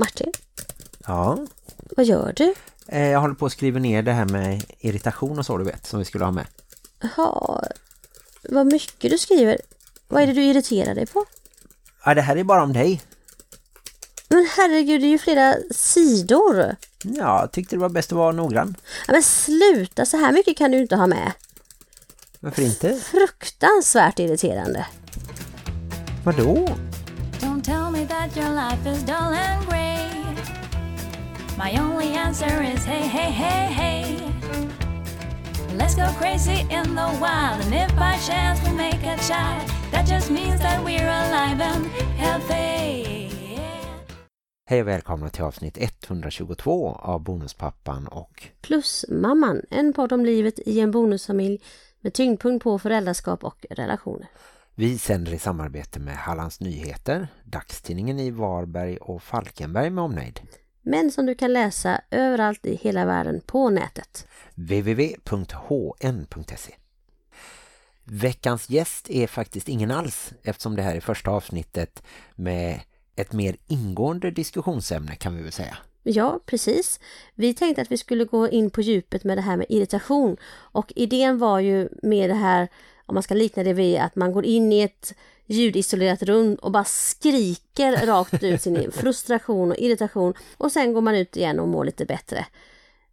Martin, Ja, vad gör du? eh, jag håller på att skriva ner det här med irritation och så du vet, som vi skulle ha med. Jaha, vad mycket du skriver. Vad är det du irriterar dig på? Ja, det här är bara om dig. Men herregud, det är ju flera sidor. Ja, jag tyckte det var bäst att vara noggrann. Ja, men sluta, så här mycket kan du inte ha med. Varför inte? Fruktansvärt irriterande. Vadå? Don't tell me that your life is dull and. My only answer is hey, hey, hey, hey. Let's go crazy in the wild, and if by chance we make a child, that just means that we're alive and healthy. Hej och välkomna till avsnitt 122 av Bonuspappan och Plus mamman, en podd om livet i en bonusfamilj med tyngdpunkt på föräldraskap och relationer. vi sänder i samarbete med Hallands Nyheter, dagstidningen i Varberg och Falkenberg med omnejd. Men som du kan läsa överallt i hela världen på nätet. www.hn.se Veckans gäst är faktiskt ingen alls eftersom det här är första avsnittet med ett mer ingående diskussionsämne kan vi väl säga. Ja, precis. Vi tänkte att vi skulle gå in på djupet med det här med irritation. Och idén var ju med det här, om man ska likna det vid att man går in i ett ljudisolerat rum och bara skriker rakt ut sin frustration och irritation. Och sen går man ut igen och mår lite bättre.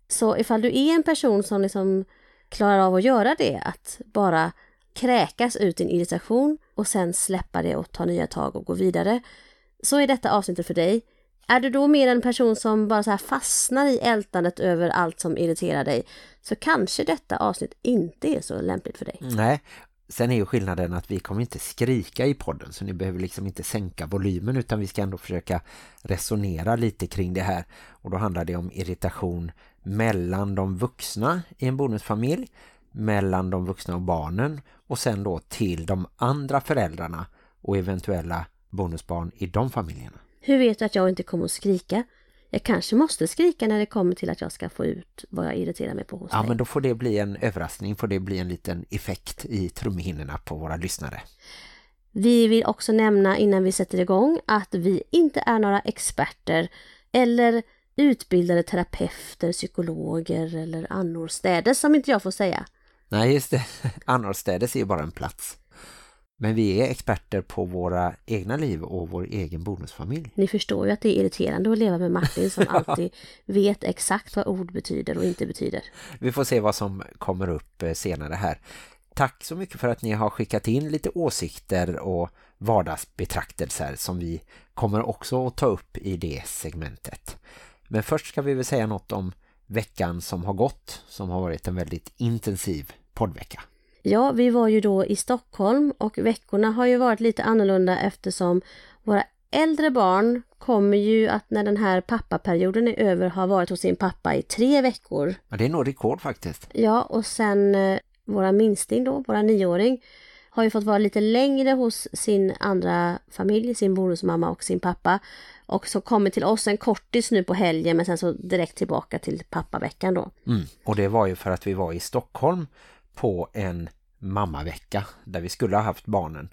Så ifall du är en person som liksom klarar av att göra det, att bara kräkas ut din irritation och sen släppa det och ta nya tag och gå vidare, så är detta avsnittet för dig. Är du då mer en person som bara så här fastnar i ältandet över allt som irriterar dig, så kanske detta avsnitt inte är så lämpligt för dig. Nej, sen är ju skillnaden att vi kommer inte skrika i podden så ni behöver liksom inte sänka volymen utan vi ska ändå försöka resonera lite kring det här. Och då handlar det om irritation mellan de vuxna i en bonusfamilj, mellan de vuxna och barnen och sen då till de andra föräldrarna och eventuella bonusbarn i de familjerna. Hur vet du att jag inte kommer att skrika? Jag kanske måste skrika när det kommer till att jag ska få ut vad jag irriterar mig på hos Ja, dig. men då får det bli en överraskning, får det bli en liten effekt i trumhinnorna på våra lyssnare. Vi vill också nämna innan vi sätter igång att vi inte är några experter eller utbildade terapeuter, psykologer eller annorstädes som inte jag får säga. Nej, just det. Annorstädes är ju bara en plats. Men vi är experter på våra egna liv och vår egen bonusfamilj. Ni förstår ju att det är irriterande att leva med Martin som alltid vet exakt vad ord betyder och inte betyder. Vi får se vad som kommer upp eh, senare här. Tack så mycket för att ni har skickat in lite åsikter och vardagsbetraktelser som vi kommer också att ta upp i det segmentet. Men först ska vi väl säga något om veckan som har gått, som har varit en väldigt intensiv poddvecka. Ja, vi var ju då i Stockholm och veckorna har ju varit lite annorlunda eftersom våra äldre barn kommer ju att när den här pappaperioden är över ha varit hos sin pappa i tre veckor. Ja, det är nog rekord faktiskt. Ja, och sen eh, våra minsting då, våra nioåring, har ju fått vara lite längre hos sin andra familj, sin bonusmamma och sin pappa. Och så kommer till oss en kortis nu på helgen men sen så direkt tillbaka till pappaveckan då. Mm. Och det var ju för att vi var i Stockholm på en mammavecka där vi skulle ha haft barnen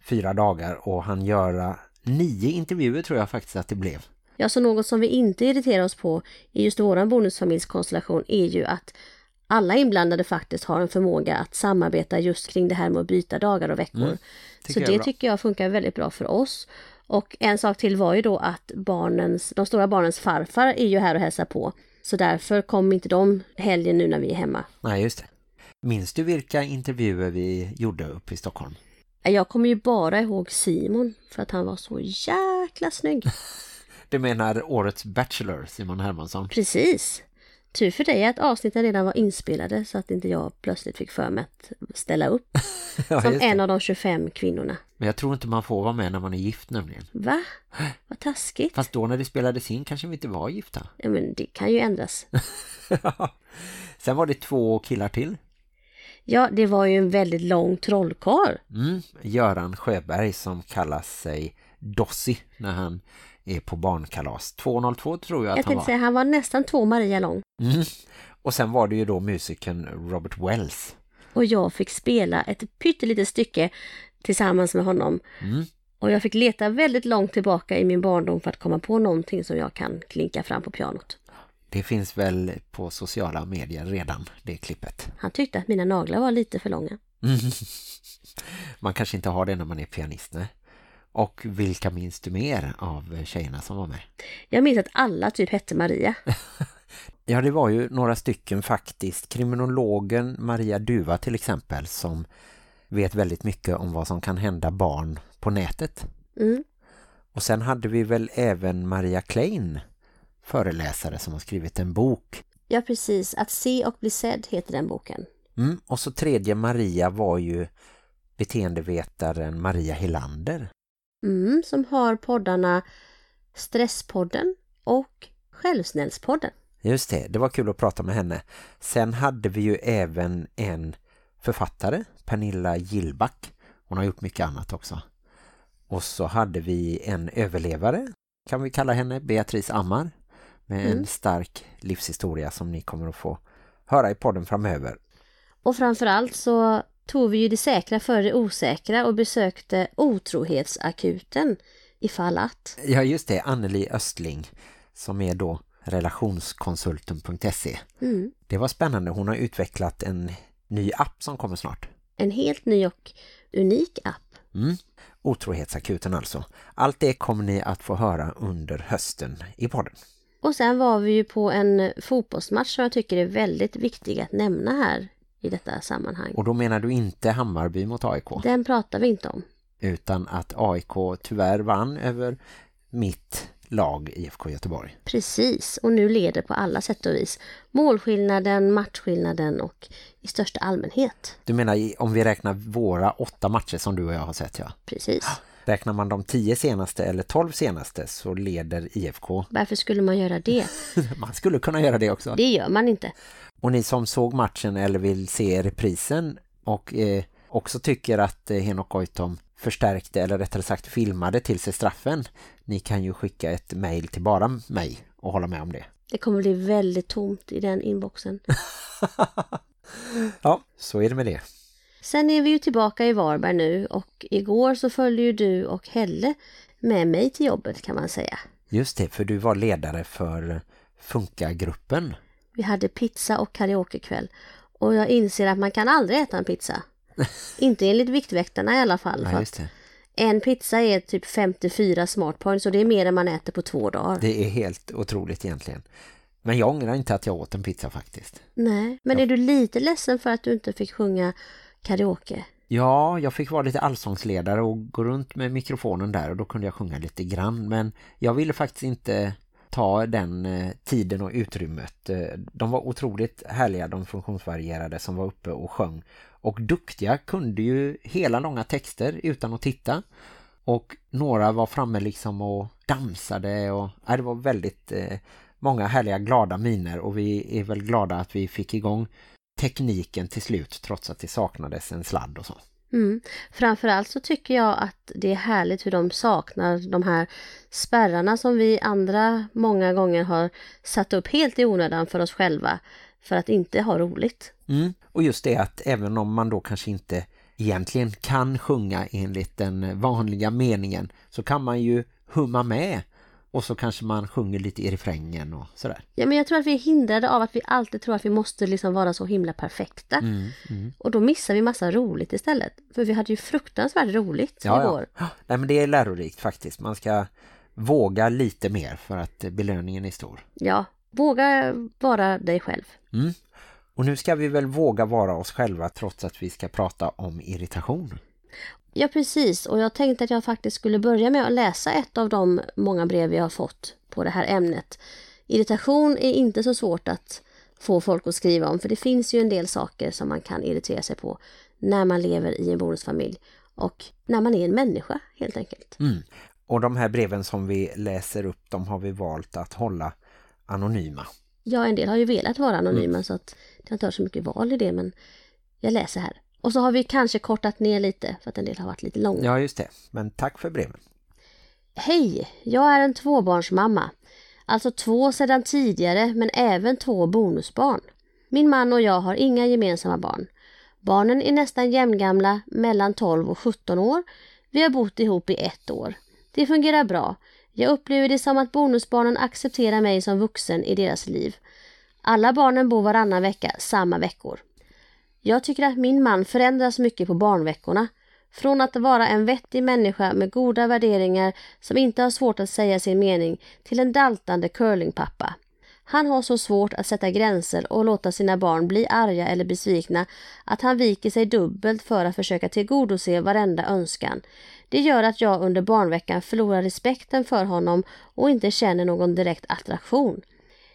fyra dagar och han göra nio intervjuer tror jag faktiskt att det blev. Ja, så något som vi inte irriterar oss på i just våran bonusfamiljskonstellation är ju att alla inblandade faktiskt har en förmåga att samarbeta just kring det här med att byta dagar och veckor. Mm, så det tycker jag funkar väldigt bra för oss. Och en sak till var ju då att barnens, de stora barnens farfar är ju här och hälsar på. Så därför kom inte de helgen nu när vi är hemma. Nej, just det. Minns du vilka intervjuer vi gjorde uppe i Stockholm? Jag kommer ju bara ihåg Simon för att han var så jäkla snygg. Du menar årets Bachelor, Simon Hermansson. Precis. Tur för dig att avsnitten redan var inspelade så att inte jag plötsligt fick för mig att ställa upp Ja, som en av de 25 kvinnorna. Men jag tror inte man får vara med när man är gift nämligen. Va? Vad taskigt. Fast då när det spelades in kanske vi inte var gifta. Ja, men det kan ju ändras. Sen var det två killar till. Ja, det var ju en väldigt lång trollkar. Mm, Göran Sjöberg som kallar sig Dossi när han är på barnkalas. 202 tror jag att Jag han tänkte var. säga, han var nästan två Maria lång. Mm. Och sen var det ju då musikern Robert Wells. Och jag fick spela ett pyttelitet stycke tillsammans med honom. Mm. Och jag fick leta väldigt långt tillbaka i min barndom för att komma på någonting som jag kan klinka fram på pianot. Det finns väl på sociala medier redan, det klippet. Han tyckte att mina naglar var lite för långa. Man kanske inte har det när man är pianist, nej. Och vilka minns du mer av tjejerna som var med? Jag minns att alla typ hette Maria. Ja, det var ju några stycken faktiskt. Kriminologen Maria Duva till exempel som vet väldigt mycket om vad som kan hända barn på nätet. Mm. Och sen hade vi väl även Maria Klein, föreläsare som har skrivit en bok. Ja, precis. Att se och bli sedd heter den boken. Mm. Och så tredje Maria var ju beteendevetaren Maria Helander. Mm, som har poddarna Stresspodden och Självsnällspodden. Just det, det var kul att prata med henne. Sen hade vi ju även en författare, Pernilla Gillback. Hon har gjort mycket annat också. Och så hade vi en överlevare, kan vi kalla henne, Beatrice Ammar. Med Mm. en stark livshistoria som ni kommer att få höra i podden framöver. Och framförallt så tog vi ju det säkra för det osäkra och besökte otrohetsakuten ifall att. Ja just det, Anneli Östling som är då relationskonsulten.se. Mm. Det var spännande, hon har utvecklat en ny app som kommer snart. En helt ny och unik app. Mm. Otrohetsakuten alltså. Allt det kommer ni att få höra under hösten i podden. Och sen var vi ju på en fotbollsmatch som jag tycker är väldigt viktig att nämna här i detta sammanhang. Och då menar du inte Hammarby mot AIK Den pratar vi inte om. utan att AIK tyvärr vann över mitt lag IFK Göteborg. Precis, och nu leder på alla sätt och vis. Målskillnaden, matchskillnaden och i största allmänhet. Du menar om vi räknar våra åtta matcher som du och jag har sett, ja. Precis. Räknar man de tio senaste eller tolv senaste så leder IFK. Varför skulle man göra det? Man skulle kunna göra det också. Det gör man inte. Och ni som såg matchen eller vill se reprisen och eh, också tycker att eh, Henok Goitom förstärkte eller rättare sagt filmade till sig straffen. Ni kan ju skicka ett mejl till bara mig och hålla med om det. Det kommer bli väldigt tomt i den inboxen. Ja, så är det med det. Sen är vi ju tillbaka i Varberg nu och igår så följde ju du och Helle med mig till jobbet kan man säga. Just det, för du var ledare för Funka-gruppen. Vi hade pizza och karaokekväll och jag inser att man kan aldrig äta en pizza. Inte enligt Viktväktarna i alla fall. Ja, att en pizza är typ 54 smart points och det är mer än man äter på två dagar. Det är helt otroligt egentligen. Men jag ångrar inte att jag åt en pizza faktiskt. Nej, men är du lite ledsen för att du inte fick sjunga karaoke? Ja, jag fick vara lite allsångsledare och gå runt med mikrofonen där och då kunde jag sjunga lite grann. Men jag ville faktiskt inte ta den eh, tiden och utrymmet. Eh, de var otroligt härliga, de funktionsvarierade som var uppe och sjöng. Och duktiga kunde ju hela långa texter utan att titta. Och några var framme liksom och dansade och ja, det var väldigt eh, många härliga glada miner och vi är väl glada att vi fick igång tekniken till slut trots att det saknades en sladd och så. Mm. Framförallt så tycker jag att det är härligt hur de saknar de här spärrarna som vi andra många gånger har satt upp helt i onödan för oss själva för att inte ha roligt. Mm. Och just det att även om man då kanske inte egentligen kan sjunga enligt den vanliga meningen så kan man ju humma med och så kanske man sjunger lite i refrängen och sådär. Ja, men jag tror att vi är hindrade av att vi alltid tror att vi måste liksom vara så himla perfekta. Mm, mm. Och då missar vi massa roligt istället. För vi hade ju fruktansvärt roligt Ja, igår. ja. Nej, men det är lärorikt faktiskt. Man ska våga lite mer för att belöningen är stor. Ja, våga vara dig själv. Mm. Och nu ska vi väl våga vara oss själva trots att vi ska prata om irritation. Ja, precis. Och jag tänkte att jag faktiskt skulle börja med att läsa ett av de många brev vi har fått på det här ämnet. Irritation är inte så svårt att få folk att skriva om för det finns ju en del saker som man kan irritera sig på när man lever i en bonusfamilj och när man är en människa helt enkelt. Mm. Och de här breven som vi läser upp, de har vi valt att hålla anonyma. Ja, en del har ju velat vara anonyma så att det har inte varit så mycket val i det men jag läser här. Och så har vi kanske kortat ner lite för att en del har varit lite långa. Ja, just det. Men tack för breven. Hej! Jag är en tvåbarnsmamma. Alltså två sedan tidigare men även två bonusbarn. Min man och jag har inga gemensamma barn. Barnen är nästan jämngamla, mellan 12 och 17 år. Vi har bott ihop i ett år. Det fungerar bra. Jag upplever det som att bonusbarnen accepterar mig som vuxen i deras liv. Alla barnen bor varannan vecka, samma veckor. Jag tycker att min man förändras mycket på barnveckorna. Från att vara en vettig människa med goda värderingar som inte har svårt att säga sin mening till en daltande curlingpappa. Han har så svårt att sätta gränser och låta sina barn bli arga eller besvikna att han viker sig dubbelt för att försöka tillgodose varenda önskan. Det gör att jag under barnveckan förlorar respekten för honom och inte känner någon direkt attraktion.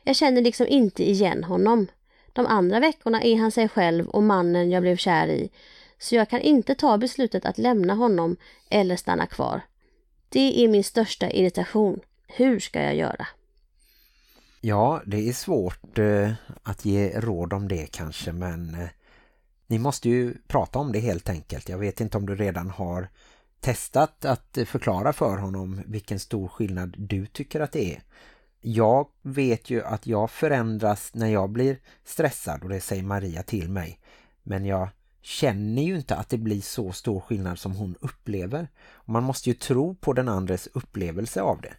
Jag känner liksom inte igen honom. De andra veckorna är han sig själv och mannen jag blev kär i. Så jag kan inte ta beslutet att lämna honom eller stanna kvar. Det är min största irritation. Hur ska jag göra? Ja, det är svårt eh, att ge råd om det kanske, men eh, ni måste ju prata om det helt enkelt. Jag vet inte om du redan har testat att förklara för honom vilken stor skillnad du tycker att det är. Jag vet ju att jag förändras när jag blir stressad och det säger Maria till mig. Men jag känner ju inte att det blir så stor skillnad som hon upplever. Och man måste ju tro på den andres upplevelse av det.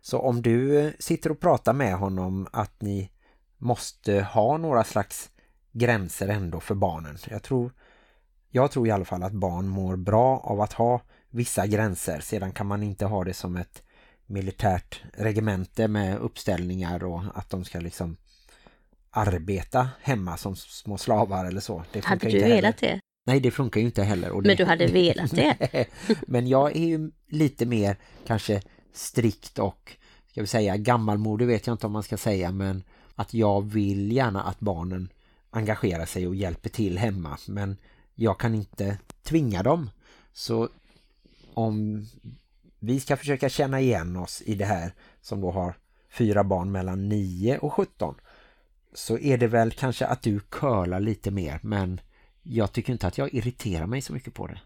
Så om du eh, sitter och pratar med honom att ni måste ha några slags gränser ändå för barnen. Jag tror, jag tror i alla fall att barn mår bra av att ha vissa gränser. Sedan kan man inte ha det som ett militärt regemente med uppställningar och att de ska liksom arbeta hemma som små slavar eller så. Det hade du velat det? Nej, det funkar ju inte heller. Det... Men du hade velat det? Men jag är ju lite mer kanske strikt och ska vi säga gammalmodig vet jag inte om man ska säga men att jag vill gärna att barnen engagerar sig och hjälper till hemma men jag kan inte tvinga dem. Så om vi ska försöka känna igen oss i det här som då har fyra barn mellan 9 och 17 så är det väl kanske att du curlar lite mer men jag tycker inte att jag irriterar mig så mycket på det.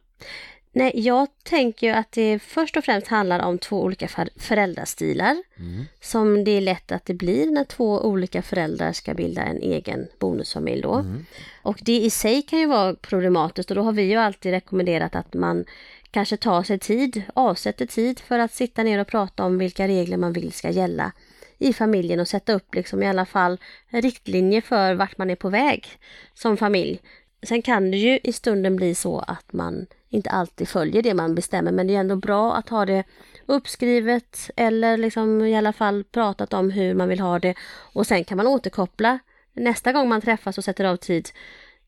Nej, jag tänker ju att det först och främst handlar om två olika föräldrastilar. Mm. Som det är lätt att det blir när två olika föräldrar ska bilda en egen bonusfamilj då. Mm. Och det i sig kan ju vara problematiskt och då har vi ju alltid rekommenderat att man kanske tar sig tid, avsätter tid för att sitta ner och prata om vilka regler man vill ska gälla i familjen och sätta upp liksom i alla fall riktlinjer för vart man är på väg som familj. Sen kan det ju i stunden bli så att man inte alltid följer det man bestämmer men det är ändå bra att ha det uppskrivet eller liksom i alla fall pratat om hur man vill ha det och sen kan man återkoppla nästa gång man träffas och sätter av tid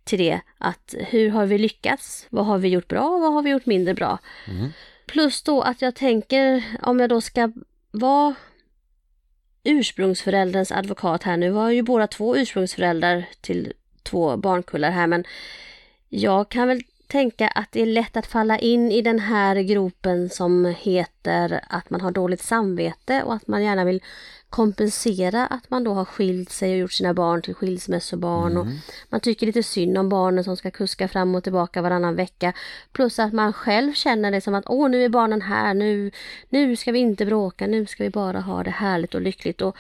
till det att hur har vi lyckats? Vad har vi gjort bra och vad har vi gjort mindre bra? Mm. Plus då att jag tänker om jag då ska vara ursprungsförälderns advokat här nu var ju båda två ursprungsföräldrar till två barnkullar här men jag kan väl tänka att det är lätt att falla in i den här gropen som heter att man har dåligt samvete och att man gärna vill kompensera att man då har skilt sig och gjort sina barn till skilsmässobarn mm. och man tycker lite synd om barnen som ska kuska fram och tillbaka varannan vecka plus att man själv känner det som att åh nu är barnen här, nu, nu ska vi inte bråka, nu ska vi bara ha det härligt och lyckligt och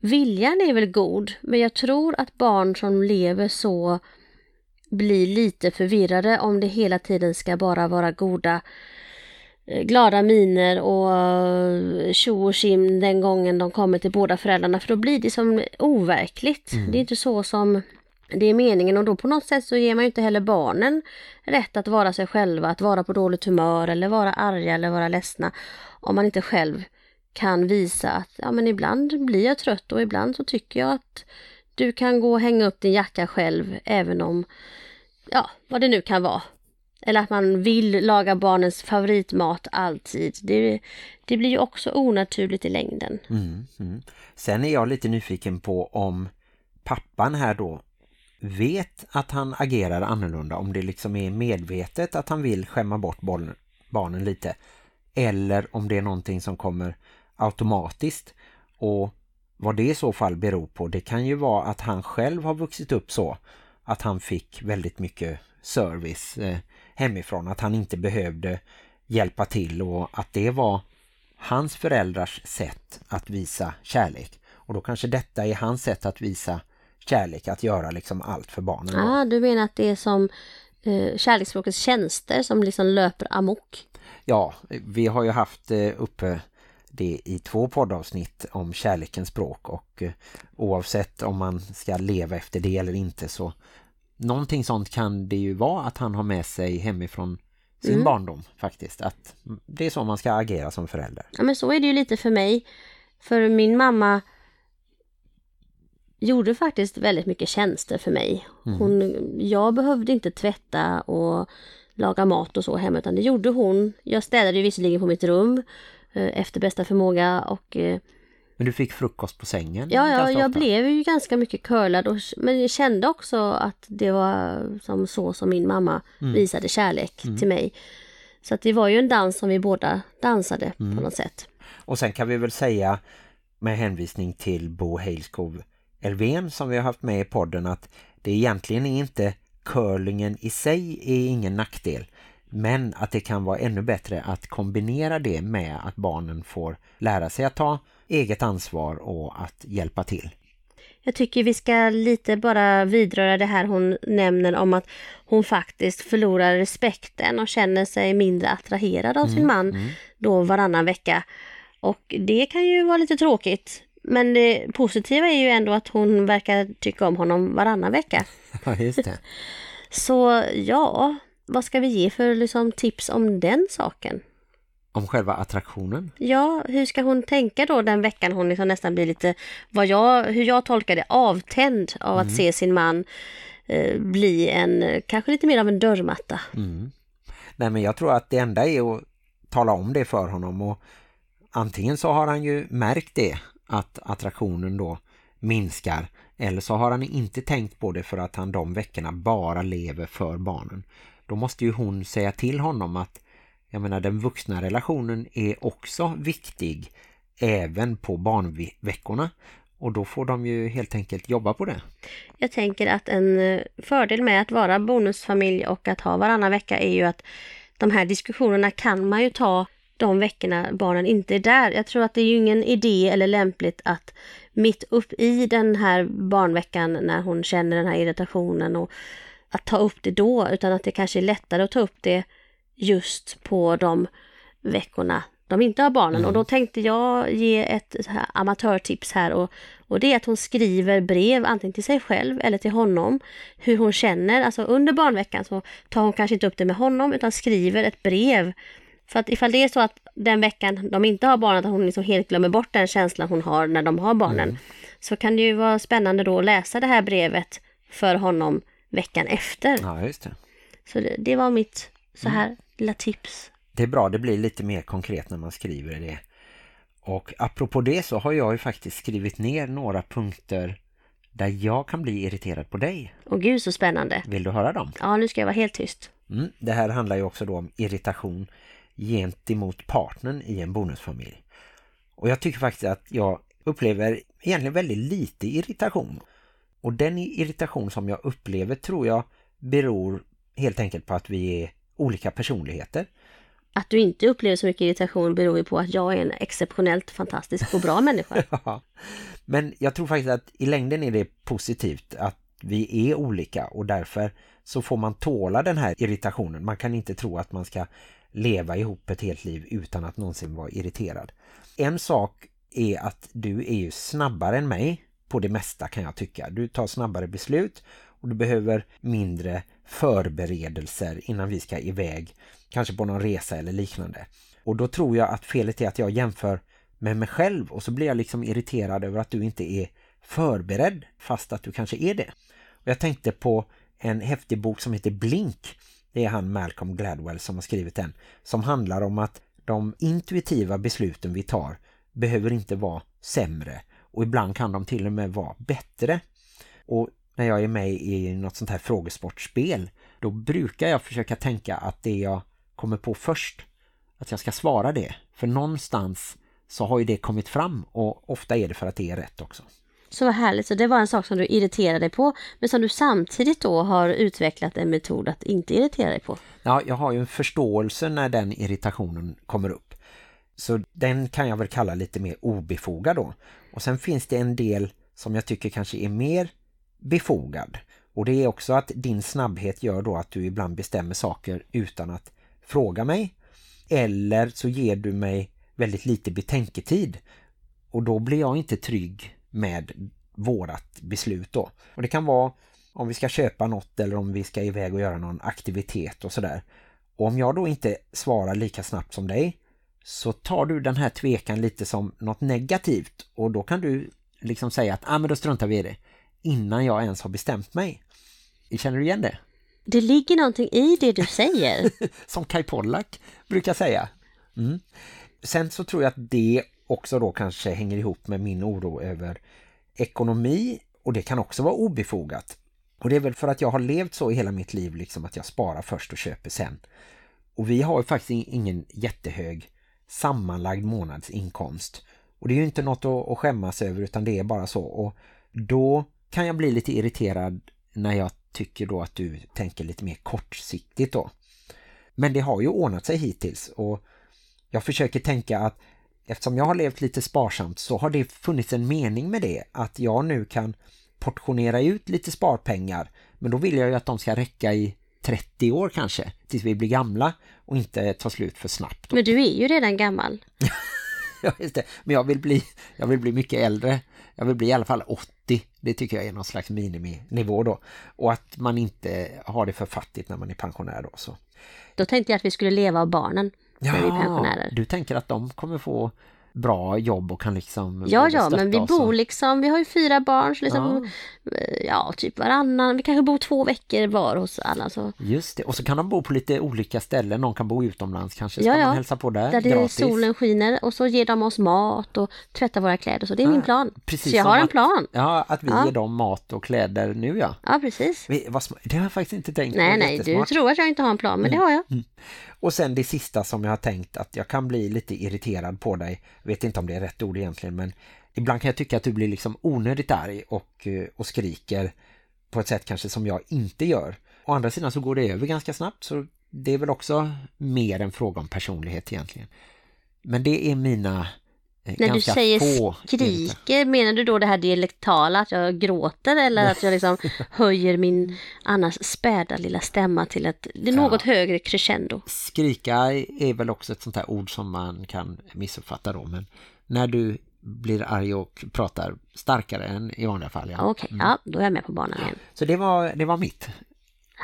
viljan är väl god men jag tror att barn som lever så blir lite förvirrade om det hela tiden ska bara vara goda glada miner och eh, tjo och kim den gången de kommer till båda föräldrarna för då blir det som overkligt. Mm. Det är inte så som det är meningen och då på något sätt så ger man ju inte heller barnen rätt att vara sig själva, att vara på dåligt humör eller vara arga eller vara ledsna om man inte själv kan visa att ja men ibland blir jag trött och ibland så tycker jag att du kan gå och hänga upp din jacka själv även om, ja, vad det nu kan vara. Eller att man vill laga barnens favoritmat alltid. Det, det blir ju också onaturligt i längden. Mm, mm. Sen är jag lite nyfiken på om pappan här då vet att han agerar annorlunda. Om det liksom är medvetet att han vill skämma bort barnen lite. Eller om det är någonting som kommer automatiskt. Och vad det i så fall beror på, det kan ju vara att han själv har vuxit upp så att han fick väldigt mycket service eh, hemifrån. Att han inte behövde hjälpa till och att det var hans föräldrars sätt att visa kärlek. Och då kanske detta är hans sätt att visa kärlek, att göra liksom allt för barnen. Ja, ah, du menar att det är som eh, kärleksspråkets tjänster som liksom löper amok? Ja, vi har ju haft eh, uppe det i två poddavsnitt om kärlekens språk och eh, oavsett om man ska leva efter det eller inte så någonting sånt kan det ju vara att han har med sig hemifrån sin Mm. barndom faktiskt. Att det är så man ska agera som förälder. Ja men så är det ju lite för mig. För min mamma gjorde faktiskt väldigt mycket tjänster för mig. Hon, jag behövde inte tvätta och laga mat och så hemma utan det gjorde hon. Jag städade ju visserligen på mitt rum eh, efter bästa förmåga och eh, Men du fick frukost på sängen ja, ja jag ofta. blev ju ganska mycket curlad och, men jag kände också att det var som så som min mamma visade kärlek till mig. Så att det var ju en dans som vi båda dansade på något sätt. Och sen kan vi väl säga med hänvisning till Bo Heilskov Elven som vi har haft med i podden att det egentligen är inte curlingen i sig är ingen nackdel. Men att det kan vara ännu bättre att kombinera det med att barnen får lära sig att ta eget ansvar och att hjälpa till. Jag tycker vi ska lite bara vidröra det här hon nämner om att hon faktiskt förlorar respekten och känner sig mindre attraherad av sin man då varannan vecka. Och det kan ju vara lite tråkigt. Men det positiva är ju ändå att hon verkar tycka om honom varannan vecka. Ja, just det. Så ja, vad ska vi ge för liksom, tips om den saken? Om själva attraktionen. Ja, hur ska hon tänka då den veckan hon liksom nästan blir lite, vad jag, hur jag tolkar det, avtänd av att se sin man eh, bli en, kanske lite mer av en dörrmatta. Mm. Nej men jag tror att det enda är att tala om det för honom och antingen så har han ju märkt det att attraktionen då minskar eller så har han inte tänkt på det för att han de veckorna bara lever för barnen. Då måste ju hon säga till honom att jag menar den vuxna relationen är också viktig även på barnveckorna och då får de ju helt enkelt jobba på det. Jag tänker att en eh, fördel med att vara bonusfamilj och att ha varannan vecka är ju att de här diskussionerna kan man ju ta de veckorna barnen inte är där. Jag tror att det är ju ingen idé eller lämpligt att mitt upp i den här barnveckan när hon känner den här irritationen och att ta upp det då utan att det kanske är lättare att ta upp det just på de veckorna de inte har barnen. Och då tänkte jag ge ett här amatörtips här och, och det är att hon skriver brev antingen till sig själv eller till honom hur hon känner. Alltså under barnveckan så tar hon kanske inte upp det med honom utan skriver ett brev. För att ifall det är så att den veckan de inte har barnen, att hon liksom helt glömmer bort den känslan hon har när de har barnen. Så kan det ju vara spännande då att läsa det här brevet för honom veckan efter. Ja, just det. Så det, det var mitt så här lilla tips. Det är bra, det blir lite mer konkret när man skriver det. Och apropå det så har jag ju faktiskt skrivit ner några punkter där jag kan bli irriterad på dig. Och gud så spännande. Vill du höra dem? Ja, nu ska jag vara helt tyst. Mm. Det här handlar ju också då om irritation gentemot partnern i en bonusfamilj. Och jag tycker faktiskt att jag upplever egentligen väldigt lite irritation. Och den irritation som jag upplever tror jag beror helt enkelt på att vi är olika personligheter. Att du inte upplever så mycket irritation beror ju på att jag är en exceptionellt fantastisk och bra människa. Ja. Men jag tror faktiskt att i längden är det positivt att vi är olika och därför så får man tåla den här irritationen. Man kan inte tro att man ska leva ihop ett helt liv utan att någonsin vara irriterad. En sak är att du är ju snabbare än mig på det mesta kan jag tycka. Du tar snabbare beslut och du behöver mindre förberedelser innan vi ska iväg. Kanske på någon resa eller liknande. Och då tror jag att felet är att jag jämför med mig själv och så blir jag liksom irriterad över att du inte är förberedd fast att du kanske är det. Och jag tänkte på en häftig bok som heter Blink. Det är han Malcolm Gladwell som har skrivit den. Som handlar om att de intuitiva besluten vi tar behöver inte vara sämre. Och ibland kan de till och med vara bättre. Och när jag är med i något sånt här frågesportspel då brukar jag försöka tänka att det jag kommer på först att jag ska svara det. För någonstans så har ju det kommit fram och ofta är det för att det är rätt också. Så vad härligt, så det var en sak som du irriterade dig på men som du samtidigt då har utvecklat en metod att inte irritera dig på. Ja, jag har ju en förståelse när den irritationen kommer upp. Så den kan jag väl kalla lite mer obefogad då. Och sen finns det en del som jag tycker kanske är mer befogad. Och det är också att din snabbhet gör då att du ibland bestämmer saker utan att fråga mig. Eller så ger du mig väldigt lite betänketid. Och då blir jag inte trygg med vårat beslut då. Och det kan vara om vi ska köpa något eller om vi ska iväg och göra någon aktivitet och sådär. Och om jag då inte svarar lika snabbt som dig så tar du den här tvekan lite som något negativt och då kan du liksom säga att ah, men då struntar vi i det innan jag ens har bestämt mig. Känner du igen det? Det ligger någonting i det du säger. som Kai Pollak brukar säga. Mm. Sen så tror jag att det också då kanske hänger ihop med min oro över ekonomi och det kan också vara obefogat. Och det är väl för att jag har levt så i hela mitt liv liksom att jag sparar först och köper sen. Och vi har ju faktiskt ingen jättehög sammanlagd månadsinkomst. Och det är ju inte något att skämmas över utan det är bara så. Och då kan jag bli lite irriterad när jag tycker då att du tänker lite mer kortsiktigt då. Men det har ju ordnat sig hittills och jag försöker tänka att eftersom jag har levt lite sparsamt så har det funnits en mening med det. Att jag nu kan portionera ut lite sparpengar. Men då vill jag ju att de ska räcka i 30 år kanske. Tills vi blir gamla och inte ta slut för snabbt. Men du är ju redan gammal. ja, just det. Men jag vill, bli, jag vill bli mycket äldre. Jag vill bli i alla fall 80. Det tycker jag är någon slags miniminivå då. Och att man inte har det för fattigt när man är pensionär då. Så. Då tänkte jag att vi skulle leva av barnen när ja, vi är pensionärer. Du tänker att de kommer få bra jobb och kan liksom Ja, ja, men vi bor liksom, vi har ju fyra barn så liksom, ja. Eh, ja. typ varannan, vi kanske bor två veckor var hos alla så. Just det, och så kan de bo på lite olika ställen, någon kan bo utomlands kanske, ska ja, ja. man hälsa på där, Där det gratis. solen skiner och så ger de oss mat och tvättar våra kläder, så det är ja, min plan. Precis så jag har en plan. Att, ja, att vi ger dem mat och kläder nu ja. Ja, precis. Vi, vad, det har jag faktiskt inte tänkt Nej, nej, du tror att jag inte har en plan, men mm. det har jag. Mm. Och sen det sista som jag har tänkt att jag kan bli lite irriterad på dig. Jag vet inte om det är rätt ord egentligen men ibland kan jag tycka att du blir liksom onödigt arg och, eh, och skriker på ett sätt kanske som jag inte gör. Å andra sidan så går det över ganska snabbt så det är väl också mer en fråga om personlighet egentligen. Men det är mina när du säger skriker, menar du då det här dialektala, att jag gråter eller att jag liksom höjer min annars späda lilla stämma till ett det är något ja. högre crescendo? Skrika är väl också ett sånt här ord som man kan missuppfatta då, men när du blir arg och pratar starkare än i vanliga fall. Ja. Okej, okay, mm. ja, då är jag med på banan igen. Så det var, det var mitt.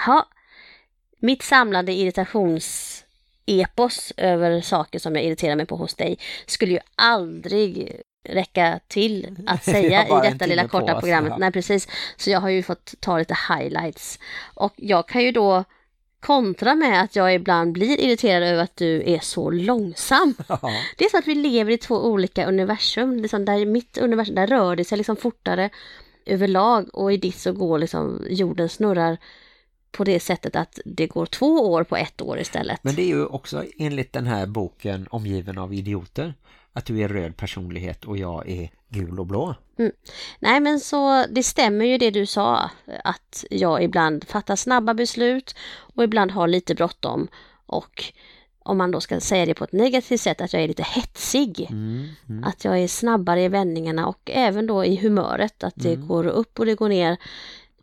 Ja, mitt samlade irritations epos över saker som jag irriterar mig på hos dig skulle ju aldrig räcka till att säga i detta lilla korta programmet. Nej, precis. Så jag har ju fått ta lite highlights. Och jag kan ju då kontra med att jag ibland blir irriterad över att du är så långsam. Ja. Det är så att vi lever i två olika universum. Liksom där mitt universum, där rör det sig liksom fortare överlag och i ditt så går liksom jorden snurrar på det sättet att det går två år på ett år istället. Men det är ju också enligt den här boken Omgiven av idioter att du är röd personlighet och jag är gul och blå. Mm. Nej men så det stämmer ju det du sa att jag ibland fattar snabba beslut och ibland har lite bråttom och om man då ska säga det på ett negativt sätt att jag är lite hetsig. Mm, mm. Att jag är snabbare i vändningarna och även då i humöret att det mm. går upp och det går ner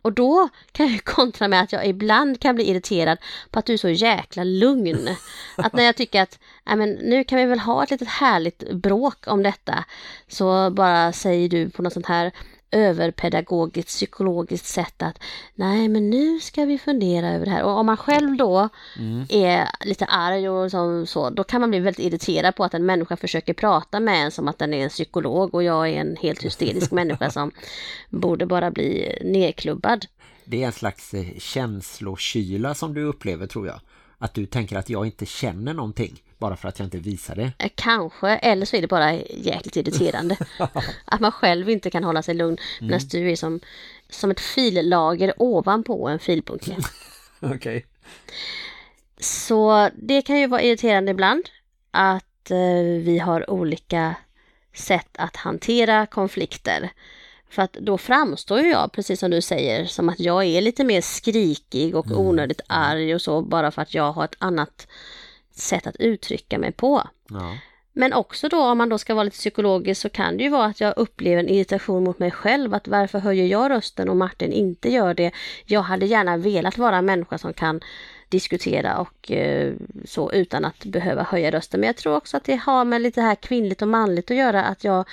och då kan jag kontra med att jag ibland kan bli irriterad på att du är så jäkla lugn. Att när jag tycker att äh, men, nu kan vi väl ha ett litet härligt bråk om detta så bara säger du på något sånt här överpedagogiskt, psykologiskt sätt att nej men nu ska vi fundera över det här. Och om man själv då mm. är lite arg och som, så, då kan man bli väldigt irriterad på att en människa försöker prata med en som att den är en psykolog och jag är en helt hysterisk människa som borde bara bli nedklubbad. Det är en slags eh, känslokyla som du upplever tror jag. Att du tänker att jag inte känner någonting bara för att jag inte visar det. Eh, kanske, eller så är det bara jäkligt irriterande. att man själv inte kan hålla sig lugn mm. du är som, som ett fillager ovanpå en filbunke. Okej. Okay. Så det kan ju vara irriterande ibland att eh, vi har olika sätt att hantera konflikter. För att då framstår jag, precis som du säger, som att jag är lite mer skrikig och mm. onödigt arg och så bara för att jag har ett annat sätt att uttrycka mig på. Ja. Men också då om man då ska vara lite psykologisk så kan det ju vara att jag upplever en irritation mot mig själv. Att varför höjer jag rösten och Martin inte gör det? Jag hade gärna velat vara en människa som kan diskutera och eh, så utan att behöva höja rösten. Men jag tror också att det har med lite här kvinnligt och manligt att göra att jag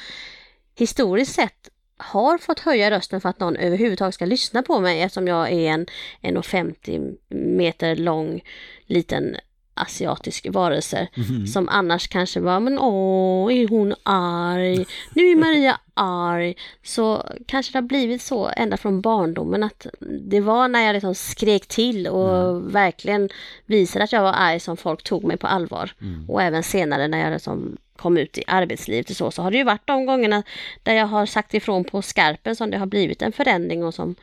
historiskt sett har fått höja rösten för att någon överhuvudtaget ska lyssna på mig eftersom jag är en 1,50 meter lång liten asiatisk varelse Mhm. som annars kanske var men åh, är hon arg? Nu är Maria arg. Så kanske det har blivit så ända från barndomen att det var när jag liksom skrek till och verkligen visade att jag var arg som folk tog mig på allvar. Och även senare när jag liksom kom ut i arbetslivet och så, så har det ju varit de gångerna där jag har sagt ifrån på skarpen som det har blivit en förändring och som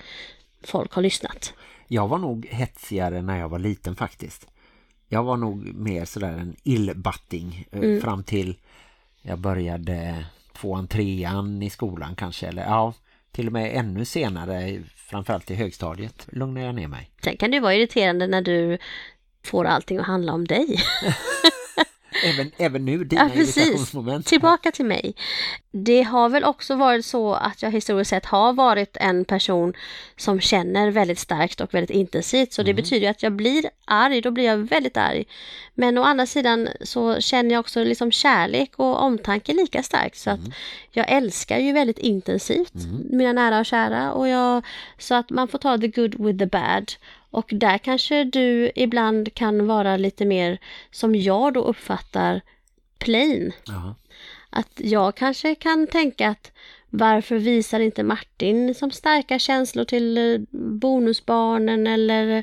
folk har lyssnat. Jag var nog hetsigare när jag var liten faktiskt. Jag var nog mer sådär en illbatting eh, Mm. fram till jag började tvåan, trean i skolan kanske. Eller ja, till och med ännu senare, framförallt i högstadiet, lugnade jag ner mig. Sen kan det vara irriterande när du får allting att handla om dig. Även, även nu, dina Ja, precis. Tillbaka till mig. Det har väl också varit så att jag historiskt sett har varit en person som känner väldigt starkt och väldigt intensivt. Så det betyder ju att jag blir arg, då blir jag väldigt arg. Men å andra sidan så känner jag också liksom kärlek och omtanke lika starkt. Så att jag älskar ju väldigt intensivt mina nära och kära. Och jag, så att man får ta the good with the bad. Och där kanske du ibland kan vara lite mer som jag då uppfattar plain. Ja. Att jag kanske kan tänka att varför visar inte Martin som starka känslor till eh, bonusbarnen eller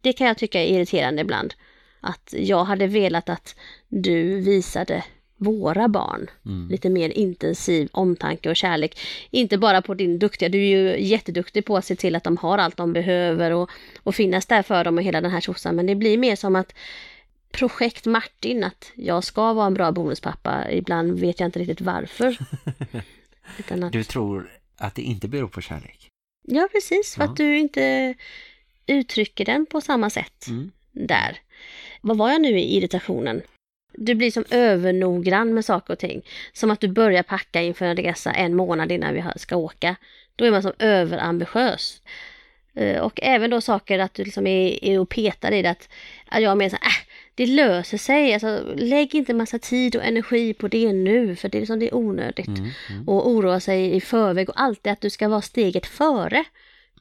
det kan jag tycka är irriterande ibland. Att jag hade velat att du visade våra barn lite mer intensiv omtanke och kärlek. Inte bara på din duktiga, du är ju jätteduktig på att se till att de har allt de behöver och, och finnas där för dem och hela den här tjosan. Men det blir mer som att projekt Martin, att jag ska vara en bra bonuspappa. Ibland vet jag inte riktigt varför. Att, Du tror att det inte beror på kärlek? ja, precis. För Ja. att du inte uttrycker den på samma sätt Mm. där. Vad var jag nu i irritationen? Du blir som övernoggrann med saker och ting. Som att du börjar packa inför en resa en månad innan vi ska åka. Då är man som överambitiös. Eh, Och även då saker att du liksom är, är och petar i det. Att, att jag menar så här, äh, det löser sig. Alltså, lägg inte massa tid och energi på det nu. För det är, liksom, det är onödigt. Mm. Mm. Och oroa sig i förväg och alltid att du ska vara steget före.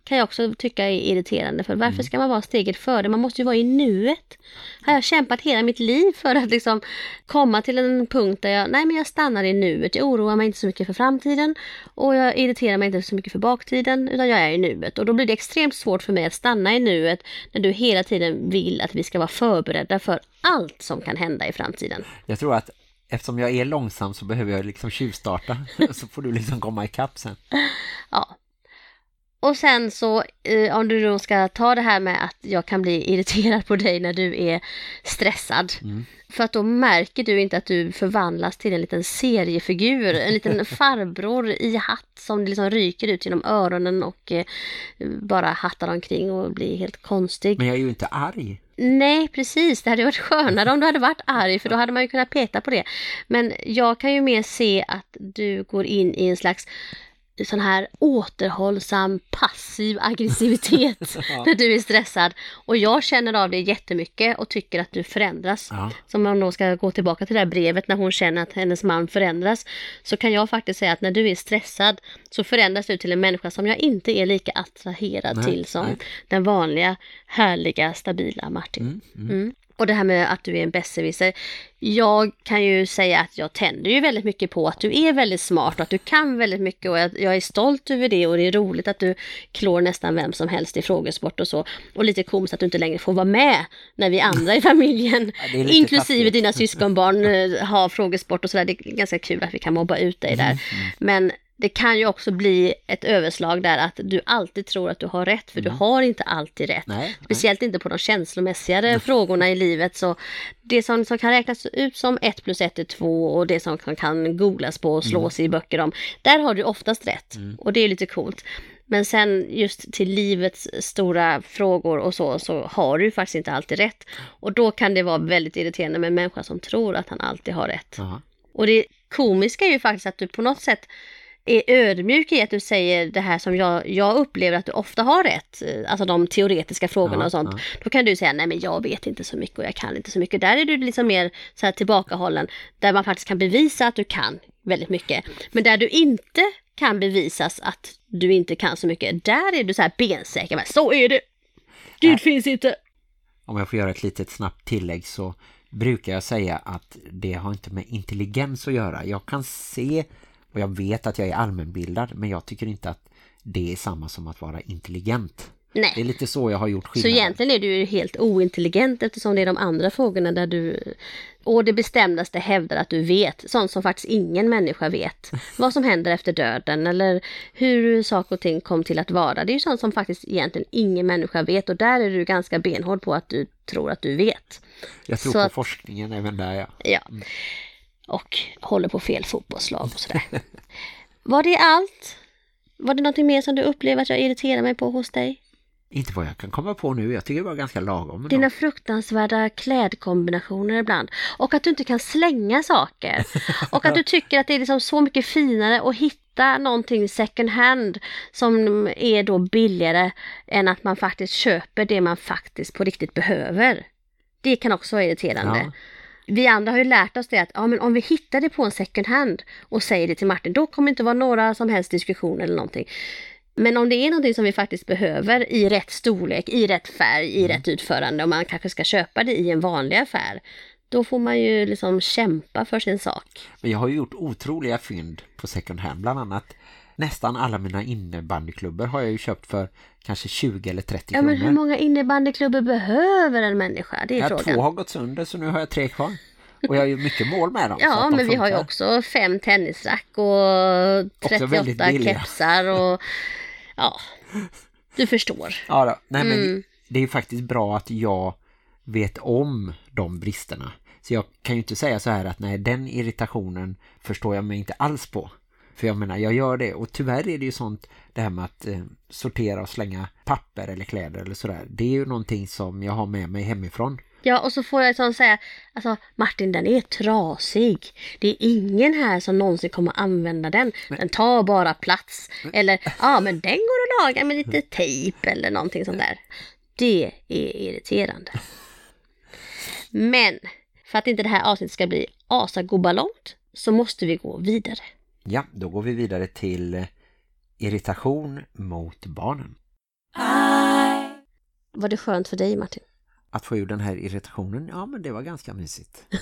Kan jag också tycka är irriterande. För varför ska man vara steget före? Man måste ju vara i nuet. Har jag kämpat hela mitt liv för att liksom komma till en punkt där jag, nej men jag stannar i nuet. Jag oroar mig inte så mycket för framtiden. Och jag irriterar mig inte så mycket för baktiden. Utan jag är i nuet. Och då blir det extremt svårt för mig att stanna i nuet. När du hela tiden vill att vi ska vara förberedda för allt som kan hända i framtiden. Jag tror att eftersom jag är långsam så behöver jag liksom tjuvstarta. så får du liksom komma ikapp sen. Ja. Och sen så, eh, om du då ska ta det här med att jag kan bli irriterad på dig när du är stressad. Mm. För att då märker du inte att du förvandlas till en liten seriefigur, en liten farbror i hatt som liksom ryker ut genom öronen och eh, bara hattar omkring och blir helt konstig. Men jag är ju inte arg. Nej, precis. Det hade varit skönare om du hade varit arg, för då hade man ju kunnat peta på det. Men jag kan ju mer se att du går in i en slags sån här återhållsam passiv aggressivitet Ja. när du är stressad. Och jag känner av det jättemycket och tycker att du förändras. Ja. Som om då ska gå tillbaka till det här brevet när hon känner att hennes man förändras. Så kan jag faktiskt säga att när du är stressad så förändras du till en människa som jag inte är lika attraherad Nej, till som nej. den vanliga, härliga, stabila Martin. Mm. Mm. Mm. Och det här med att du är en besserwisser. Jag kan ju säga att jag tänder ju väldigt mycket på att du är väldigt smart och att du kan väldigt mycket och jag är stolt över det och det är roligt att du klår nästan vem som helst i frågesport och så. Och lite komiskt att du inte längre får vara med när vi andra i familjen, Ja, inklusive taskigt. dina syskonbarn, eh, har frågesport och sådär. Det är ganska kul att vi kan mobba ut dig Mm, där. Men det kan ju också bli ett överslag där att du alltid tror att du har rätt, för du har inte alltid rätt. Nej, nej. Speciellt inte på de känslomässigare frågorna i livet. Så det som, som kan räknas ut som 1 plus 1 är 2 och det som kan, kan googlas på och slås i böcker om. Där har du oftast rätt. Och det är lite coolt. Men sen just till livets stora frågor och så, så har du faktiskt inte alltid rätt. Och då kan det vara väldigt irriterande med en människa som tror att han alltid har rätt. Ja. Och det komiska är ju faktiskt att du på något sätt är ödmjuk i att du säger det här som jag, jag upplever att du ofta har rätt, alltså de teoretiska frågorna Ja, och sånt, ja. då kan du säga nej men jag vet inte så mycket och jag kan inte så mycket. Där är du liksom mer så här tillbakahållen, där man faktiskt kan bevisa att du kan väldigt mycket. Men där du inte kan bevisas att du inte kan så mycket, där är du så här bensäker, men så är det! Gud Nej. finns inte! Om jag får göra ett litet snabbt tillägg så brukar jag säga att det har inte med intelligens att göra. Jag kan se och jag vet att jag är allmänbildad men jag tycker inte att det är samma som att vara intelligent. Det är Nej. lite så jag har gjort Så skillnaden. egentligen är du ju helt ointelligent eftersom det är de andra frågorna där du och det bestämdaste hävdar att du vet, sånt som faktiskt ingen människa vet. Vad som händer efter döden eller hur saker och ting kom till att vara. Det är ju sånt som faktiskt egentligen ingen människa vet och där är du ganska benhård på att du tror att du vet. Jag tror så på att- forskningen även där, ja. Ja. Och håller på fel fotbollslag och sådär. Var det allt? Var det någonting mer som du upplever att jag irriterar mig på hos dig? Inte vad jag kan komma på nu. Jag tycker det var ganska lagom. Dina fruktansvärda klädkombinationer ibland. Och att du inte kan slänga saker. Och att du tycker att det är liksom så mycket finare att hitta någonting second hand som är då billigare än att man faktiskt köper det man faktiskt på riktigt behöver. Det kan också vara irriterande. Ja. Vi andra har ju lärt oss det att ja, men om vi hittar det på en second hand och säger det till Martin, då kommer det inte vara några som helst diskussioner eller någonting. Men om det är någonting som vi faktiskt behöver i rätt storlek, i rätt färg, i rätt utförande och man kanske ska köpa det i en vanlig affär, då får man ju liksom kämpa för sin sak. Men jag har ju gjort otroliga fynd på second hand. Bland annat nästan alla mina innebandyklubbor har jag ju köpt för kanske 20 eller 30 Ja, men hur kronor. många innebandyklubbor behöver en människa? Det är Jag har frågan. två har gått sönder så nu har jag tre kvar. Och jag har ju mycket mål med dem. Ja, att de men vi har ju också fem tennisrack och Också väldigt 38 billiga. kepsar och ja, du förstår. Ja, då. Nej, men Mm. det är ju faktiskt bra att jag vet om de bristerna. Så jag kan ju inte säga så här att nej, den irritationen förstår jag mig inte alls på. För jag menar, jag gör det. Och tyvärr är det ju sånt, det här med att eh, sortera och slänga papper eller kläder eller sådär. Det är ju någonting som jag har med mig hemifrån. Ja, och så får jag sån säga, alltså Martin den är trasig. Det är ingen här som någonsin kommer använda den. Den tar bara plats. Eller, ja men den går att laga med lite tejp eller någonting sånt där. Det är irriterande. Men, för att inte det här avsnittet ska bli asagobbalongt så måste vi gå vidare. Ja, då går vi vidare till eh, irritation mot barnen. Var det skönt för dig Martin? Att få ur den här irritationen, ja men det var ganska mysigt.